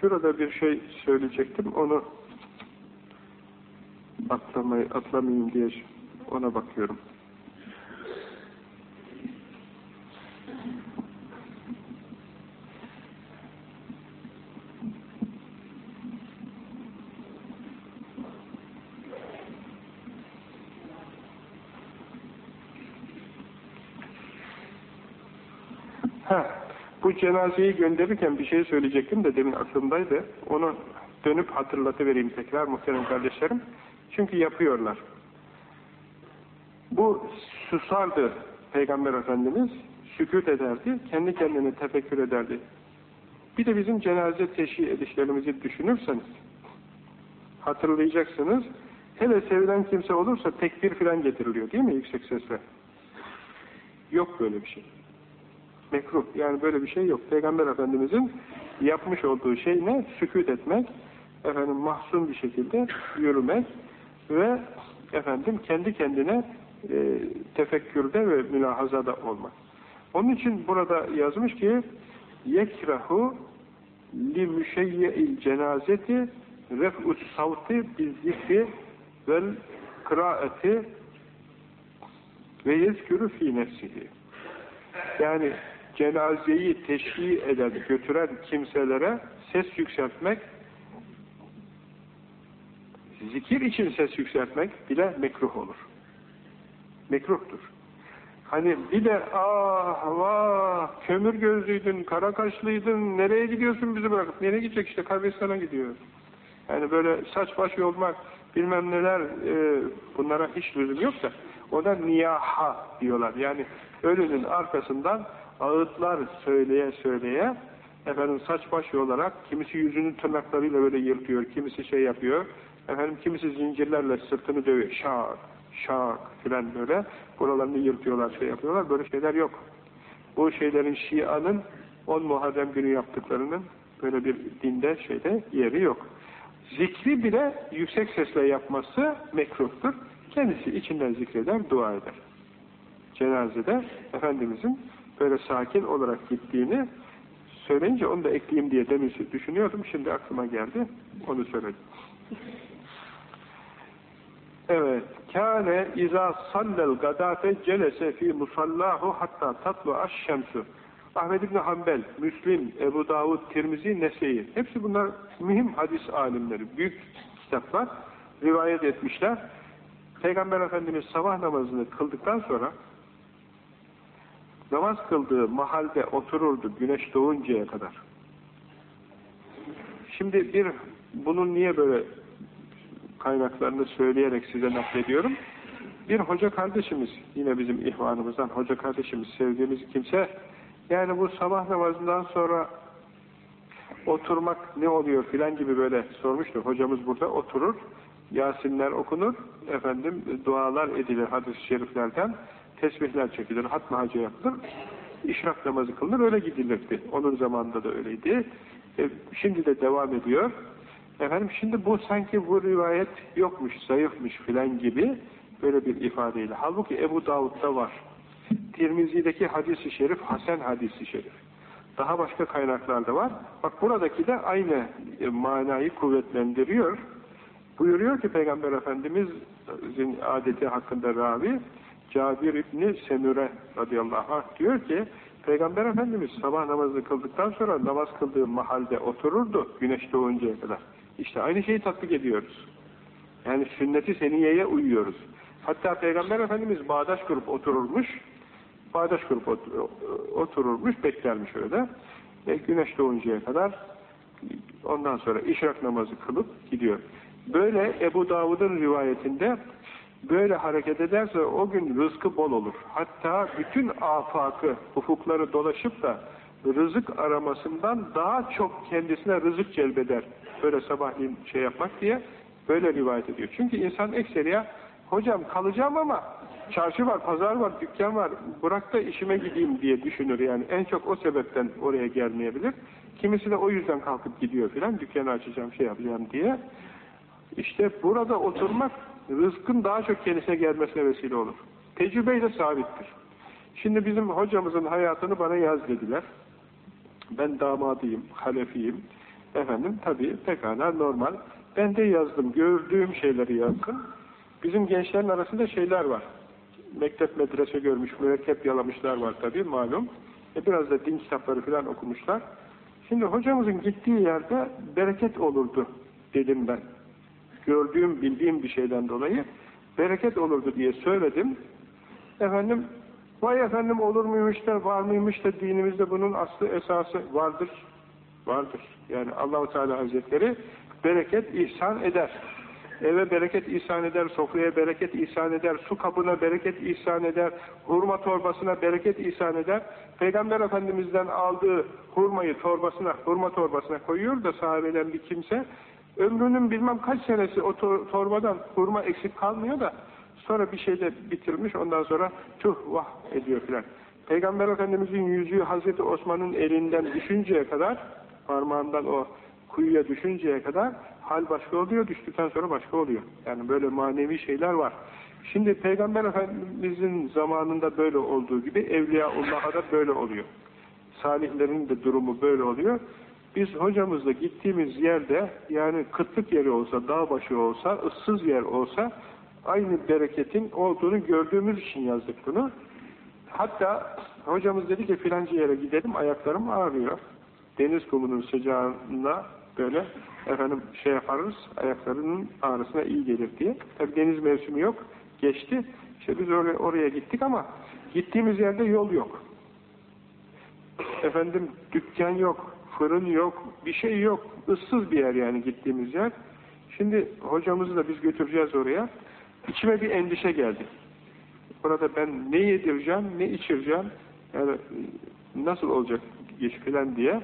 Şurada bir şey söyleyecektim, onu atlamayı, atlamayayım diye ona bakıyorum. Ha, bu cenazeyi gönderirken bir şey söyleyecektim de demin aklımdaydı. Onu dönüp hatırlatıvereyim tekrar muhterem kardeşlerim. Çünkü yapıyorlar. Bu susardı Peygamber Efendimiz, sükut ederdi, kendi kendine tefekkür ederdi. Bir de bizim cenaze teşhir edişlerimizi düşünürseniz, hatırlayacaksınız, hele sevilen kimse olursa tekbir filan getiriliyor değil mi yüksek sesle? Yok böyle bir şey. Mekruh, yani böyle bir şey yok. Peygamber Efendimizin yapmış olduğu şey ne? Sükut etmek, efendim mahzun bir şekilde yürümek, ve efendim kendi kendine e, tefekkürde ve mülahazada olmak. Onun için burada yazmış ki yekrahu li müşeyye'il cenazeti ref'us savti bizzikri vel kıraati ve yezkürü fi nefsihi. Yani cenazeyi teşhi eden, götüren kimselere ses yükseltmek zikir için ses yükseltmek bile mekruh olur. Mekruhtur. Hani bir de ah vah kömür gözlüydün, kara kaşlıydın, nereye gidiyorsun bizi bırakıp? Nereye gidecek işte kabristana gidiyor. Yani böyle saç baş yolmak bilmem neler e, bunlara hiç lüzum yok da o da niyaha diyorlar. Yani ölünün arkasından ağıtlar söyleye söyleye efendim saç baş yolarak kimisi yüzünün tırnaklarıyla böyle yırtıyor, kimisi şey yapıyor, Efendim kimisi zincirlerle sırtını dövüyor. Şak, şak filan böyle. Buralarını yırtıyorlar, şey yapıyorlar. Böyle şeyler yok. Bu şeylerin Şia'nın 10 Muharrem günü yaptıklarının böyle bir dinde şeyde yeri yok. Zikri bile yüksek sesle yapması mekruhtur. Kendisi içinden zikreder, dua eder. Cenazede Efendimizin böyle sakin olarak gittiğini söyleyince onu da ekleyeyim diye demin düşünüyordum. Şimdi aklıma geldi. Onu söyledim. Evet. kâne izâ sallel gadâfe celese fî musallahu hatta tatlu aş-şemsu. Ahmed İbni Hanbel, Müslim, Ebu Davud, Tirmizi, Nese'yi. Hepsi bunlar mühim hadis alimleri. Büyük kitaplar rivayet etmişler. Peygamber Efendimiz sabah namazını kıldıktan sonra namaz kıldığı mahalde otururdu güneş doğuncaya kadar. Şimdi bir bunun niye böyle kaynaklarını söyleyerek size naklediyorum. Bir hoca kardeşimiz, yine bizim ihvanımızdan hoca kardeşimiz, sevdiğimiz kimse, yani bu sabah namazından sonra oturmak ne oluyor filan gibi böyle sormuştu. Hocamız burada oturur, Yasinler okunur, efendim dualar edilir hadis-i şeriflerden, tesbihler çekilir, hatma hacı yapılır, işrak namazı kılınır, öyle gidilirdi. Onun zamanında da öyleydi. E, şimdi de devam ediyor. Efendim şimdi bu sanki bu rivayet yokmuş, zayıfmış filan gibi böyle bir ifadeyle. Halbuki Ebu Davud'da var. Tirmizi'deki hadisi şerif, Hasan hadisi şerif. Daha başka kaynaklarda var. Bak buradaki de aynı e, manayı kuvvetlendiriyor. Buyuruyor ki Peygamber Efendimiz'in adeti hakkında ravi, Cabir İbni Semüre radıyallahu anh diyor ki, Peygamber Efendimiz sabah namazını kıldıktan sonra namaz kıldığı mahalde otururdu güneş doğuncaya kadar. İşte aynı şeyi tatbik ediyoruz. Yani sünneti seniyeye uyuyoruz. Hatta Peygamber Efendimiz bağdaş kurup otururmuş, bağdaş kurup otururmuş, beklermiş öyle. E, güneş doğuncaya kadar ondan sonra işrak namazı kılıp gidiyor. Böyle Ebu Davud'un rivayetinde böyle hareket ederse o gün rızkı bol olur. Hatta bütün afakı, ufukları dolaşıp da rızık aramasından daha çok kendisine rızık celbeder. Böyle sabahleyin şey yapmak diye böyle rivayet ediyor. Çünkü insan ekseriya hocam kalacağım ama çarşı var, pazar var, dükkan var, bırak da işime gideyim diye düşünür yani. En çok o sebepten oraya gelmeyebilir. Kimisi de o yüzden kalkıp gidiyor filan, dükkanı açacağım, şey yapacağım diye. İşte burada oturmak rızkın daha çok kendisine gelmesine vesile olur. Tecrübeyle sabittir. Şimdi bizim hocamızın hayatını bana yaz dediler. Ben damadıyım, halefiyim. Efendim tabii pekala normal. Ben de yazdım. Gördüğüm şeyleri yazdım. Bizim gençlerin arasında şeyler var. Mektep medrese görmüş, mürekkep yalamışlar var tabii malum. E biraz da din kitapları falan okumuşlar. Şimdi hocamızın gittiği yerde bereket olurdu dedim ben. Gördüğüm, bildiğim bir şeyden dolayı bereket olurdu diye söyledim. Efendim, vay efendim olur muymuş da, var mıymış da dinimizde bunun aslı esası vardır. Vardır. Yani Allahu Teala Hazretleri bereket ihsan eder. Eve bereket ihsan eder, sofraya bereket ihsan eder, su kabına bereket ihsan eder, hurma torbasına bereket ihsan eder. Peygamber Efendimiz'den aldığı hurmayı torbasına, hurma torbasına koyuyor da sahabeden bir kimse, ömrünün bilmem kaç senesi o tor torbadan hurma eksik kalmıyor da, sonra bir şeyde bitirmiş, ondan sonra tüh vah ediyor filan. Peygamber Efendimiz'in yüzüğü Hazreti Osman'ın elinden düşünceye kadar, parmağından o kuyuya düşünceye kadar hal başka oluyor, düştükten sonra başka oluyor. Yani böyle manevi şeyler var. Şimdi Peygamber Efendimiz'in zamanında böyle olduğu gibi Evliyaullah'a da böyle oluyor. Salihlerin de durumu böyle oluyor. Biz hocamızla gittiğimiz yerde yani kıtlık yeri olsa, dağ başı olsa, ıssız yer olsa aynı bereketin olduğunu gördüğümüz için yazdık bunu. Hatta hocamız dedi ki filanca yere gidelim ayaklarım ağrıyor. Deniz kumunun sıcağına böyle efendim şey yaparız, ayaklarının ağrısına iyi gelir diye. Tabi deniz mevsimi yok, geçti. İşte biz oraya, oraya gittik ama gittiğimiz yerde yol yok. Efendim dükkan yok, fırın yok, bir şey yok. ıssız bir yer yani gittiğimiz yer. Şimdi hocamızı da biz götüreceğiz oraya. İçime bir endişe geldi. Orada ben ne yedireceğim, ne içireceğim, yani nasıl olacak geç filan diye.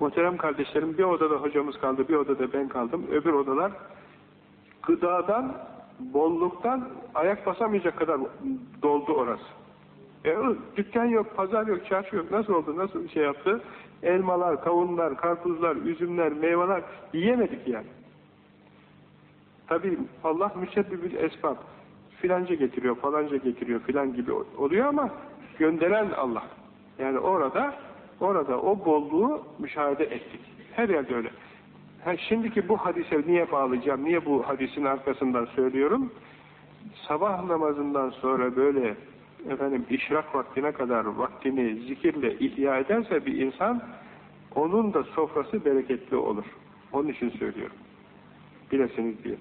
Muhterem kardeşlerim bir odada hocamız kaldı, bir odada ben kaldım. Öbür odalar gıdadan, bolluktan ayak basamayacak kadar doldu orası. E, dükkan yok, pazar yok, çarşı yok. Nasıl oldu, nasıl şey yaptı? Elmalar, kavunlar, karpuzlar, üzümler, meyveler yiyemedik yani. Tabi Allah müsebbibül esbab. Filanca getiriyor, falanca getiriyor filan gibi oluyor ama gönderen Allah. Yani orada Orada o bolluğu müşahede ettik. Her yerde öyle. Ha, şimdiki bu hadise niye bağlayacağım, niye bu hadisin arkasından söylüyorum? Sabah namazından sonra böyle efendim işrak vaktine kadar vaktini zikirle ihya ederse bir insan onun da sofrası bereketli olur. Onun için söylüyorum. Bilesiniz diye.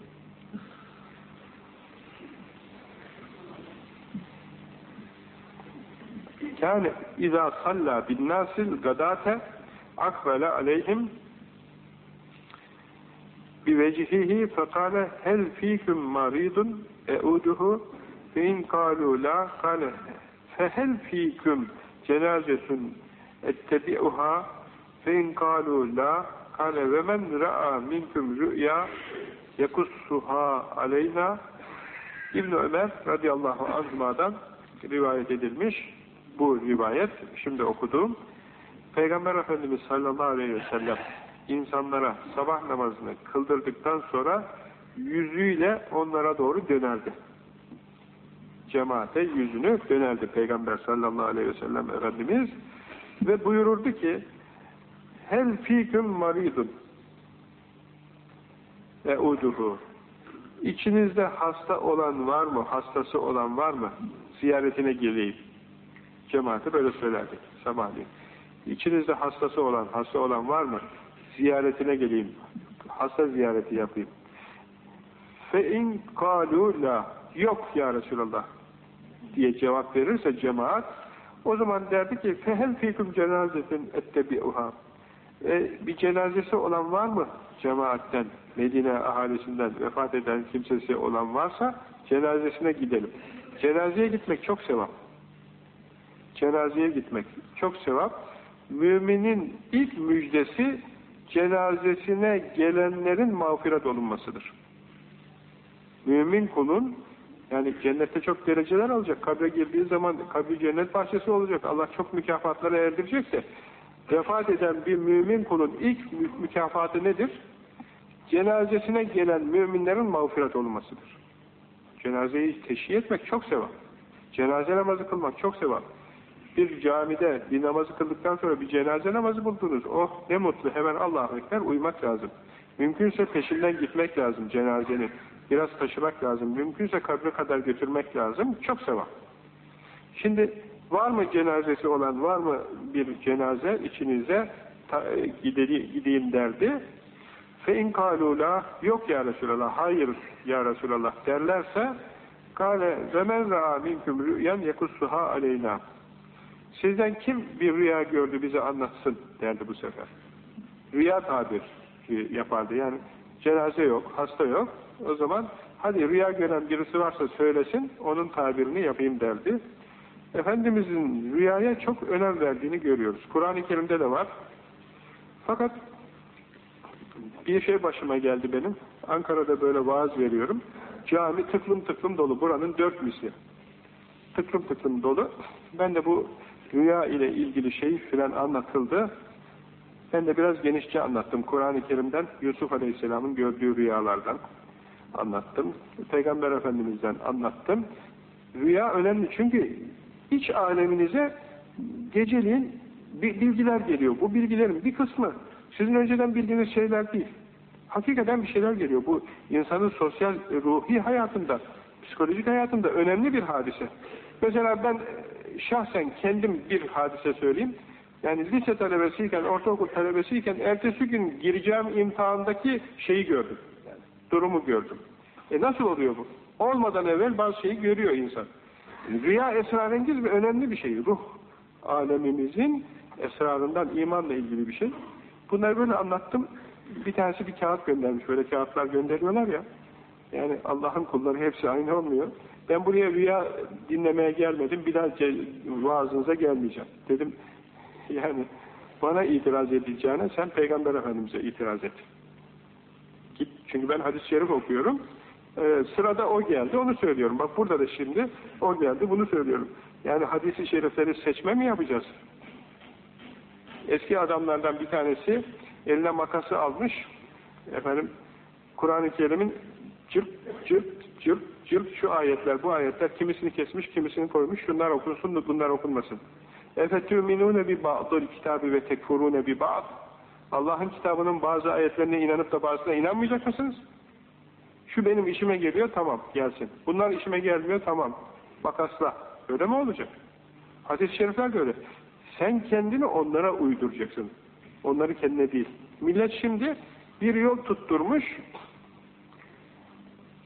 Kâne izâ sallâ binnâsil gadâte akbele aleyhim bivecihihi fekâle hel fîküm maridun e'uduhu fe in kâlû lâ kâle fehel fîküm cenazetun ettebi'uha fe in kâlû lâ kâle ve men ra'a minküm rü'ya yekussuha aleyna İbn Ömer radıyallahu anh'dan rivayet edilmiş bu rivayet şimdi okuduğum Peygamber Efendimiz sallallahu aleyhi ve sellem insanlara sabah namazını kıldırdıktan sonra yüzüyle onlara doğru dönerdi. Cemaate yüzünü dönerdi Peygamber sallallahu aleyhi ve sellem Efendimiz ve buyururdu ki hel fiküm maridun e'uduhu İçinizde hasta olan var mı? Hastası olan var mı? Ziyaretine geleyim. Cemaate böyle söylerdik sabahleyin. İçinizde hastası olan, hasta olan var mı? Ziyaretine geleyim. Hasta ziyareti yapayım. Fe in kalu yok ya Resulallah diye cevap verirse cemaat o zaman derdi ki fehel fikum cenazetin ettebi'uha e, bir cenazesi olan var mı cemaatten, Medine ahalisinden vefat eden kimsesi olan varsa cenazesine gidelim. Cenazeye gitmek çok sevap. Cenazeye gitmek çok sevap. Müminin ilk müjdesi cenazesine gelenlerin mağfiret olunmasıdır. Mümin kulun yani cennette çok dereceler alacak. Kabre girdiği zaman kabri cennet bahçesi olacak. Allah çok mükafatlara erdirecek de vefat eden bir mümin kulun ilk mü mükafatı nedir? Cenazesine gelen müminlerin mağfiret olmasıdır. Cenazeyi teşhir etmek çok sevap. Cenaze namazı kılmak çok sevap. Bir camide bir namazı kıldıktan sonra bir cenaze namazı buldunuz. Oh ne mutlu hemen Allah'a Ekber uymak lazım. Mümkünse peşinden gitmek lazım cenazenin. Biraz taşımak lazım. Mümkünse kabre kadar götürmek lazım. Çok sevap. Şimdi var mı cenazesi olan, var mı bir cenaze içinize e, gideyim derdi. Fe in kalula yok ya Resulallah, hayır ya Resulallah derlerse kâle ve men ra'a minkum rü'yen yekussuha. Sizden kim bir rüya gördü bize anlatsın derdi bu sefer. Rüya tabir yapardı. Yani cenaze yok, hasta yok. O zaman hadi rüya gören birisi varsa söylesin, onun tabirini yapayım derdi. Efendimizin rüyaya çok önem verdiğini görüyoruz. Kur'an-ı Kerim'de de var. Fakat bir şey başıma geldi benim. Ankara'da böyle vaaz veriyorum. Cami tıklım tıklım dolu. Buranın dört misli. Tıklım tıklım dolu. Ben de bu rüya ile ilgili şey filan anlatıldı. Ben de biraz genişçe anlattım. Kur'an-ı Kerim'den Yusuf Aleyhisselam'ın gördüğü rüyalardan anlattım. Peygamber Efendimiz'den anlattım. Rüya önemli çünkü iç aleminize geceliğin bilgiler geliyor. Bu bilgilerin bir kısmı sizin önceden bildiğiniz şeyler değil. Hakikaten bir şeyler geliyor. Bu insanın sosyal, ruhi hayatında, psikolojik hayatında önemli bir hadise. Mesela ben şahsen kendim bir hadise söyleyeyim. Yani lise talebesiyken, ortaokul talebesiyken ertesi gün gireceğim imtihandaki şeyi gördüm. Yani durumu gördüm. E nasıl oluyor bu? Olmadan evvel bazı şeyi görüyor insan. Rüya esrarengiz ve önemli bir şey. Ruh alemimizin esrarından imanla ilgili bir şey. Bunları böyle anlattım. Bir tanesi bir kağıt göndermiş. Böyle kağıtlar gönderiyorlar ya. Yani Allah'ın kulları hepsi aynı olmuyor. Ben buraya rüya dinlemeye gelmedim. Bir daha vaazınıza gelmeyeceğim. Dedim yani bana itiraz edeceğine sen Peygamber Efendimiz'e itiraz et. Git. Çünkü ben hadis-i şerif okuyorum. Ee, sırada o geldi, onu söylüyorum. Bak burada da şimdi o geldi, bunu söylüyorum. Yani hadisi şerifleri seçme mi yapacağız? Eski adamlardan bir tanesi eline makası almış, efendim Kur'an-ı Kerim'in cırt cırt cırt cırt şu ayetler, bu ayetler kimisini kesmiş, kimisini koymuş, şunlar okunsun, bunlar okunmasın. اَفَتُؤْمِنُونَ بِبَعْضِ الْكِتَابِ وَتَكْفُرُونَ بِبَعْضِ Allah'ın kitabının bazı ayetlerine inanıp da bazılarına inanmayacak mısınız? Şu benim işime geliyor, tamam gelsin. Bunlar işime gelmiyor, tamam. Makasla. Öyle mi olacak? Hadis-i şerifler de öyle. Sen kendini onlara uyduracaksın. Onları kendine değil. Millet şimdi bir yol tutturmuş,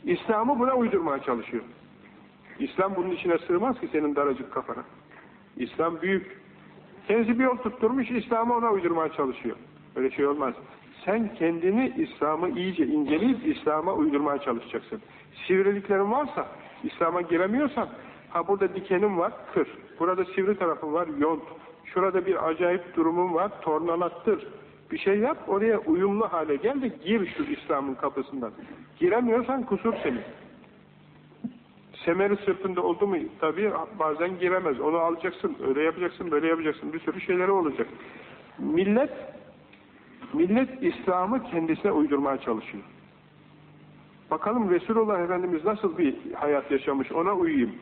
İslam'ı buna uydurmaya çalışıyor. İslam bunun içine sığmaz ki senin daracık kafana. İslam büyük. Kendisi bir yol tutturmuş, İslam'ı ona uydurmaya çalışıyor. Öyle şey olmaz. Sen kendini İslam'ı iyice inceleyip İslam'a uydurmaya çalışacaksın. Sivriliklerin varsa, İslam'a giremiyorsan, ha burada dikenim var, kır. Burada sivri tarafın var, yont. Şurada bir acayip durumun var, tornalattır. Bir şey yap, oraya uyumlu hale gel de gir şu İslam'ın kapısından. Giremiyorsan kusur senin. Semeri sırtında oldu mu tabii bazen giremez. Onu alacaksın, öyle yapacaksın, böyle yapacaksın. Bir sürü şeyleri olacak. Millet millet İslam'ı kendisine uydurmaya çalışıyor. Bakalım Resulullah Efendimiz nasıl bir hayat yaşamış, ona uyuyayım.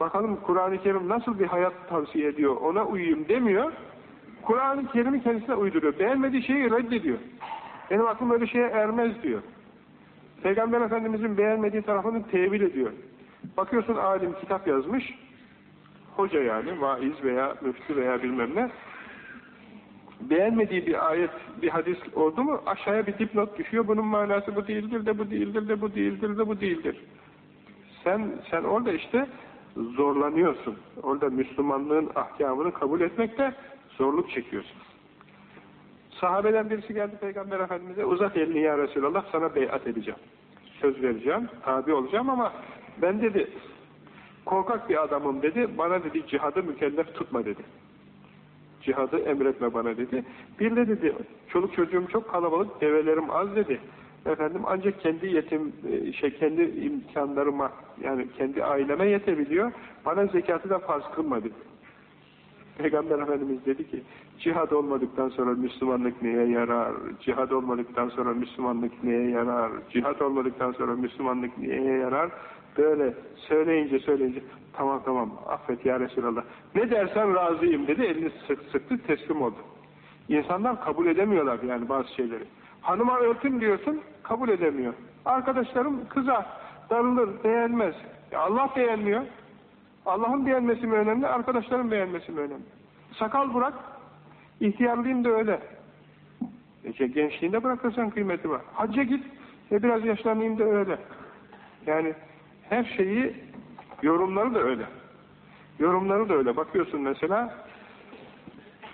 Bakalım Kur'an-ı Kerim nasıl bir hayat tavsiye ediyor, ona uyuyayım demiyor. Kur'an-ı kendisine uyduruyor. Beğenmediği şeyi reddediyor. Benim aklım öyle şeye ermez diyor. Peygamber Efendimiz'in beğenmediği tarafını tevil ediyor. Bakıyorsun alim kitap yazmış, hoca yani, vaiz veya müftü veya bilmem ne, beğenmediği bir ayet, bir hadis oldu mu aşağıya bir dipnot düşüyor, bunun manası bu değildir de bu değildir de bu değildir de bu değildir. Sen, sen orada işte zorlanıyorsun. Orada Müslümanlığın ahkamını kabul etmekte zorluk çekiyorsun. Sahabeden birisi geldi Peygamber Efendimiz'e uzat elini ya Resulallah sana beyat edeceğim. Söz vereceğim, tabi olacağım ama ben dedi korkak bir adamım dedi, bana dedi cihadı mükellef tutma dedi. Cihadı emretme bana dedi. Bir de dedi, çoluk çocuğum çok kalabalık, develerim az dedi. Efendim ancak kendi yetim, şey kendi imkanlarıma, yani kendi aileme yetebiliyor. Bana zekatı da farz kılma dedi. Peygamber Efendimiz dedi ki, cihad olmadıktan sonra Müslümanlık neye yarar? Cihad olmadıktan sonra Müslümanlık neye yarar? Cihad olmadıktan sonra Müslümanlık neye yarar? Böyle söyleyince söyleyince, tamam tamam affet ya Resulallah. Ne dersen razıyım dedi, elini sık, sıktı, teslim oldu. İnsanlar kabul edemiyorlar yani bazı şeyleri. Hanıma örtün diyorsun, kabul edemiyor. Arkadaşlarım kızar, darılır, beğenmez. Ya Allah beğenmiyor. Allah'ın beğenmesi mi önemli, arkadaşların beğenmesi mi önemli? Sakal bırak, ihtiyarlıyım da öyle. E, gençliğinde bırakırsan kıymeti var. Hacca git, e, biraz yaşlanayım da öyle. Yani her şeyi, yorumları da öyle. Yorumları da öyle. Bakıyorsun mesela,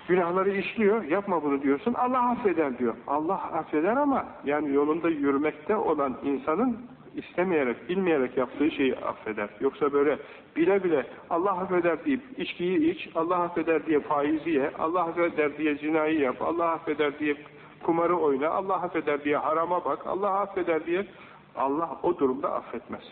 günahları işliyor, yapma bunu diyorsun, Allah affeder diyor. Allah affeder ama yani yolunda yürümekte olan insanın istemeyerek, bilmeyerek yaptığı şeyi affeder. Yoksa böyle bile bile Allah affeder deyip içkiyi iç, Allah affeder diye faizi ye, Allah affeder diye zinayı yap, Allah affeder diye kumarı oyna, Allah affeder diye harama bak, Allah affeder diye Allah o durumda affetmez.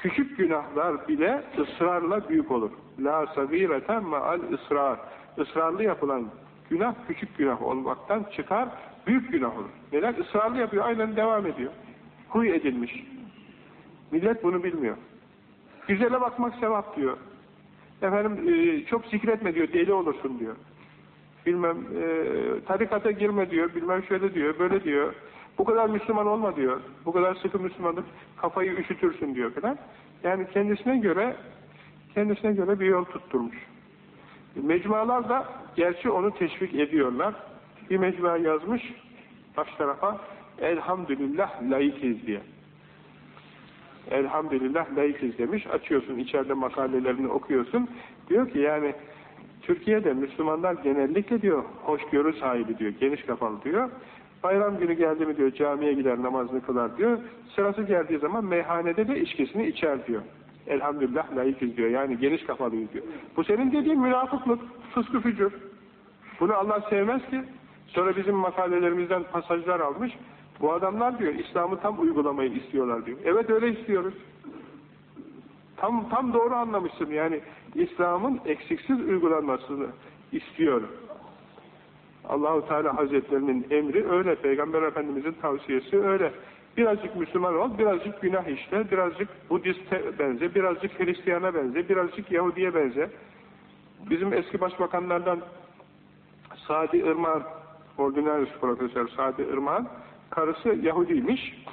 Küçük günahlar bile ısrarla büyük olur. La sagireten ma'al ısrar. Israrlı yapılan günah küçük günah olmaktan çıkar, büyük günah olur. Neden? Israrlı yapıyor, aynen devam ediyor huy edilmiş. Millet bunu bilmiyor. Güzele bakmak sevap diyor. Efendim e, çok zikretme diyor, deli olursun diyor. Bilmem e, tarikata girme diyor, bilmem şöyle diyor, böyle diyor. Bu kadar Müslüman olma diyor. Bu kadar sıkı Müslümanlık kafayı üşütürsün diyor falan. Yani kendisine göre kendisine göre bir yol tutturmuş. Mecmualar da gerçi onu teşvik ediyorlar. Bir mecmua yazmış baş tarafa elhamdülillah layıkız diye. Elhamdülillah layıkız demiş. Açıyorsun içeride makalelerini okuyorsun. Diyor ki yani Türkiye'de Müslümanlar genellikle diyor hoşgörü sahibi diyor. Geniş kafalı diyor. Bayram günü geldi mi diyor camiye gider namazını kılar diyor. Sırası geldiği zaman meyhanede de içkisini içer diyor. Elhamdülillah layıkız diyor. Yani geniş kafalıyız diyor. Bu senin dediğin münafıklık, fıskı fücur. Bunu Allah sevmez ki. Sonra bizim makalelerimizden pasajlar almış. Bu adamlar diyor İslam'ı tam uygulamayı istiyorlar diyor. Evet öyle istiyoruz. Tam tam doğru anlamışsın yani İslam'ın eksiksiz uygulanmasını istiyor. Allahu Teala Hazretlerinin emri öyle, Peygamber Efendimizin tavsiyesi öyle. Birazcık Müslüman ol, birazcık günah işle, birazcık Budist'e benze, birazcık Hristiyan'a benze, birazcık Yahudi'ye benze. Bizim eski başbakanlardan Sadi Irmak Ordinarius Profesör Sadi Irmak'ın karısı Yahudiymiş.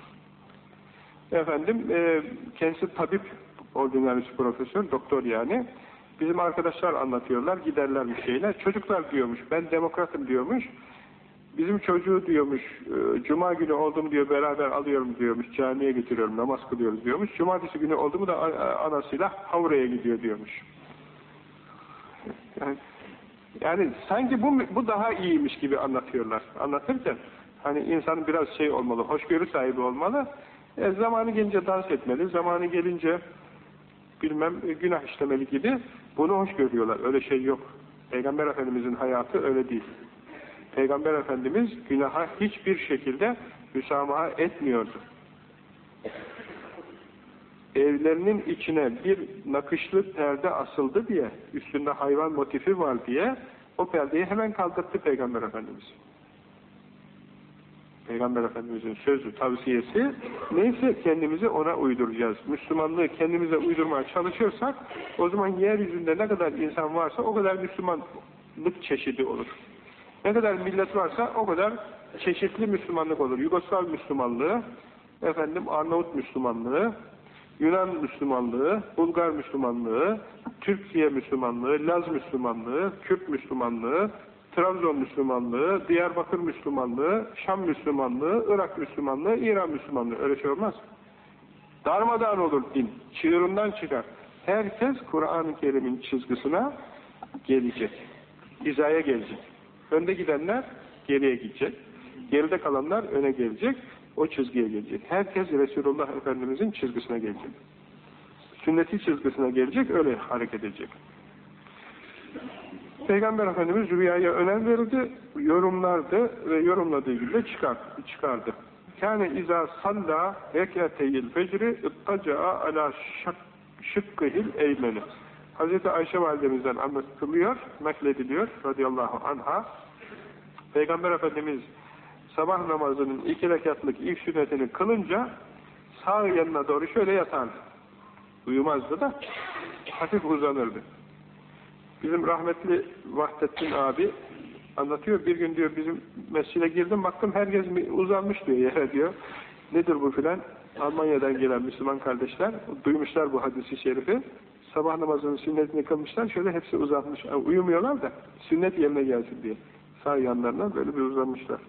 Efendim, e, kendisi tabip ordinarius profesör, doktor yani. Bizim arkadaşlar anlatıyorlar, giderlermiş şeyler. Çocuklar diyormuş, ben demokratım diyormuş. Bizim çocuğu diyormuş, e, cuma günü oldum diyor, beraber alıyorum diyormuş, camiye getiriyorum, namaz kılıyoruz diyormuş. Cumartesi günü oldu mu da anasıyla Havra'ya gidiyor diyormuş. Yani, yani sanki bu, bu daha iyiymiş gibi anlatıyorlar. Anlatırken hani insan biraz şey olmalı, hoşgörü sahibi olmalı. E, zamanı gelince dans etmeli, zamanı gelince bilmem e, günah işlemeli gibi bunu hoş görüyorlar. Öyle şey yok. Peygamber Efendimizin hayatı öyle değil. Peygamber Efendimiz günaha hiçbir şekilde müsamaha etmiyordu. Evlerinin içine bir nakışlı perde asıldı diye, üstünde hayvan motifi var diye o perdeyi hemen kaldırdı Peygamber Efendimiz. Peygamber Efendimiz'in sözü, tavsiyesi neyse kendimizi ona uyduracağız. Müslümanlığı kendimize uydurmaya çalışırsak o zaman yeryüzünde ne kadar insan varsa o kadar Müslümanlık çeşidi olur. Ne kadar millet varsa o kadar çeşitli Müslümanlık olur. Yugoslav Müslümanlığı, efendim Arnavut Müslümanlığı, Yunan Müslümanlığı, Bulgar Müslümanlığı, Türkiye Müslümanlığı, Laz Müslümanlığı, Kürt Müslümanlığı, Trabzon Müslümanlığı, Diyarbakır Müslümanlığı, Şam Müslümanlığı, Irak Müslümanlığı, İran Müslümanlığı. Öyle şey olmaz. Darmadağın olur din. Çığırından çıkar. Herkes Kur'an-ı Kerim'in çizgisine gelecek. Hizaya gelecek. Önde gidenler geriye gidecek. Geride kalanlar öne gelecek. O çizgiye gelecek. Herkes Resulullah Efendimiz'in çizgisine gelecek. Sünneti çizgisine gelecek, öyle hareket edecek. Peygamber Efendimiz rüyaya önem verirdi, yorumlardı ve yorumladığı gibi çıkardı. çıkardı. Kâne izâ sallâ rekâteyil fecri ittaca'a alâ şıkkıhil eymeni. Hz. Ayşe validemizden anlatılıyor, naklediliyor radıyallahu anha. Peygamber Efendimiz sabah namazının iki rekatlık ilk sünnetini kılınca sağ yanına doğru şöyle yatardı. Uyumazdı da hafif uzanırdı. Bizim rahmetli Vahdettin abi anlatıyor. Bir gün diyor bizim mescide girdim baktım herkes uzanmış diyor yere diyor. Nedir bu filan? Almanya'dan gelen Müslüman kardeşler duymuşlar bu hadisi şerifi. Sabah namazının sünnetini kılmışlar. Şöyle hepsi uzanmış. Yani uyumuyorlar da sünnet yerine gelsin diye. Sağ yanlarına böyle bir uzanmışlar.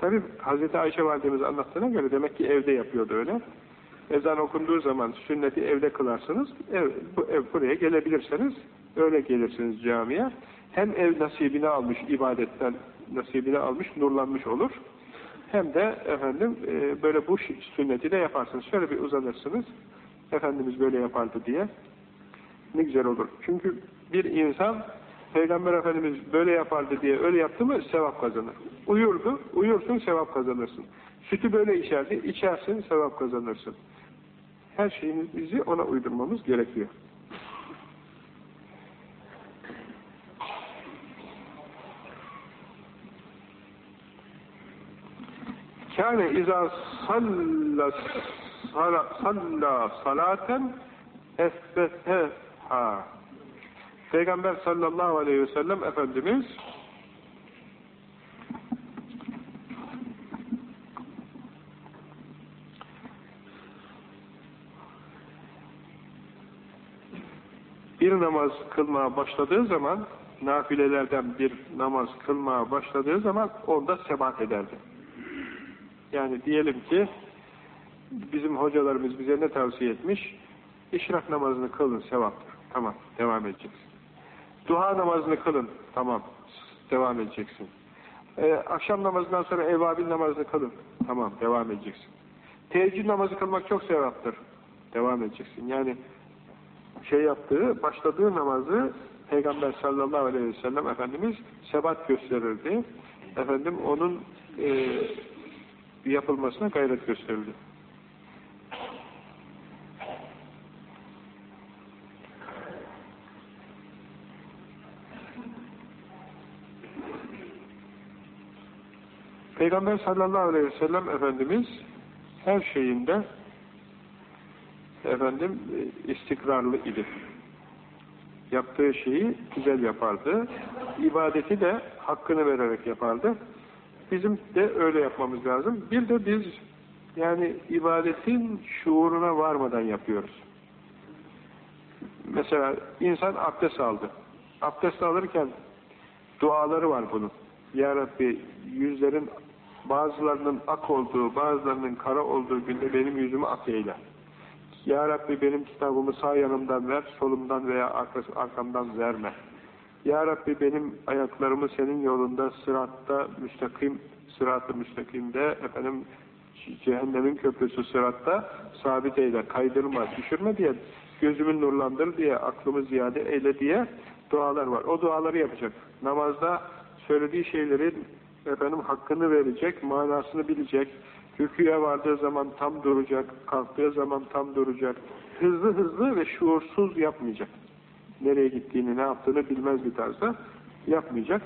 Tabi Hazreti Ayşe validemiz anlattığına göre demek ki evde yapıyordu öyle. Ezan okunduğu zaman sünneti evde kılarsınız. Ev, bu ev buraya gelebilirseniz öyle gelirsiniz camiye. Hem ev nasibini almış ibadetten nasibini almış, nurlanmış olur. Hem de efendim e, böyle bu sünneti de yaparsınız. Şöyle bir uzanırsınız. Efendimiz böyle yapardı diye. Ne güzel olur. Çünkü bir insan Peygamber Efendimiz böyle yapardı diye öyle yaptı mı sevap kazanır. Uyurdu, uyursun sevap kazanırsın. Sütü böyle içerdi, içersin sevap kazanırsın. Her şeyimizi ona uydurmamız gerekiyor. Kâne izâ salla salaten esbeteha Peygamber sallallahu aleyhi ve sellem Efendimiz bir namaz kılmaya başladığı zaman nafilelerden bir namaz kılmaya başladığı zaman onda sebat ederdi. Yani diyelim ki bizim hocalarımız bize ne tavsiye etmiş? İşrak namazını kılın sevaptır. Tamam devam edeceksin. Duha namazını kılın. Tamam devam edeceksin. Ee, akşam namazından sonra evabil namazını kılın. Tamam devam edeceksin. Teheccüd namazı kılmak çok sevaptır. Devam edeceksin. Yani şey yaptığı, başladığı namazı Peygamber sallallahu aleyhi ve sellem Efendimiz sebat gösterirdi. Efendim onun e, yapılmasına gayret gösterildi. Peygamber sallallahu aleyhi ve sellem Efendimiz her şeyinde efendim istikrarlı idi. Yaptığı şeyi güzel yapardı. İbadeti de hakkını vererek yapardı. Bizim de öyle yapmamız lazım. Bir de biz yani ibadetin şuuruna varmadan yapıyoruz. Mesela insan abdest aldı. Abdest alırken duaları var bunun. Ya Rabbi yüzlerin bazılarının ak olduğu, bazılarının kara olduğu günde benim yüzümü ak eyle. Ya Rabbi benim kitabımı sağ yanımdan ver, solumdan veya arkamdan verme. Ya Rabbi benim ayaklarımı senin yolunda sıratta müstakim, sırat-ı müstakimde efendim cehennemin köprüsü sıratta sabit eyle, kaydırma, düşürme diye gözümü nurlandır diye, aklımı ziyade eyle diye dualar var. O duaları yapacak. Namazda söylediği şeylerin efendim hakkını verecek, manasını bilecek. Rüküye vardığı zaman tam duracak, kalktığı zaman tam duracak. Hızlı hızlı ve şuursuz yapmayacak. Nereye gittiğini, ne yaptığını bilmez bir tarzda yapmayacak.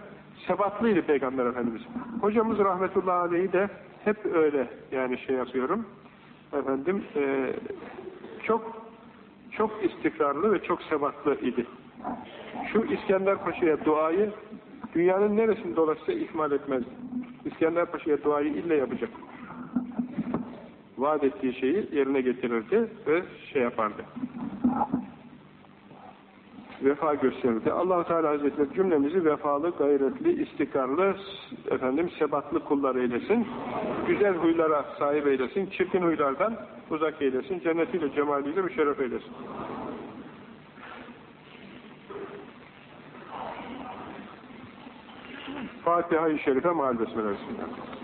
Sebatlıydı Peygamber Efendimiz. Hocamız rahmetullahi aleyhi de hep öyle yani şey yapıyorum. Efendim e, çok çok istikrarlı ve çok sebatlı idi. Şu İskender Paşa'ya duayı dünyanın neresinde dolaşsa ihmal etmezdi. İskender Paşa'ya duayı ille yapacak. Vaat ettiği şeyi yerine getirirdi ve şey yapardı. Vefa gösterirdi. allah Teala Hazretleri cümlemizi vefalı, gayretli, istikrarlı, efendim sebatlı kullar eylesin. Güzel huylara sahip eylesin. Çirkin huylardan uzak eylesin. Cennetiyle, cemaliyle müşerref eylesin. Fatiha-i Şerife Mahal Besmele Bismillah.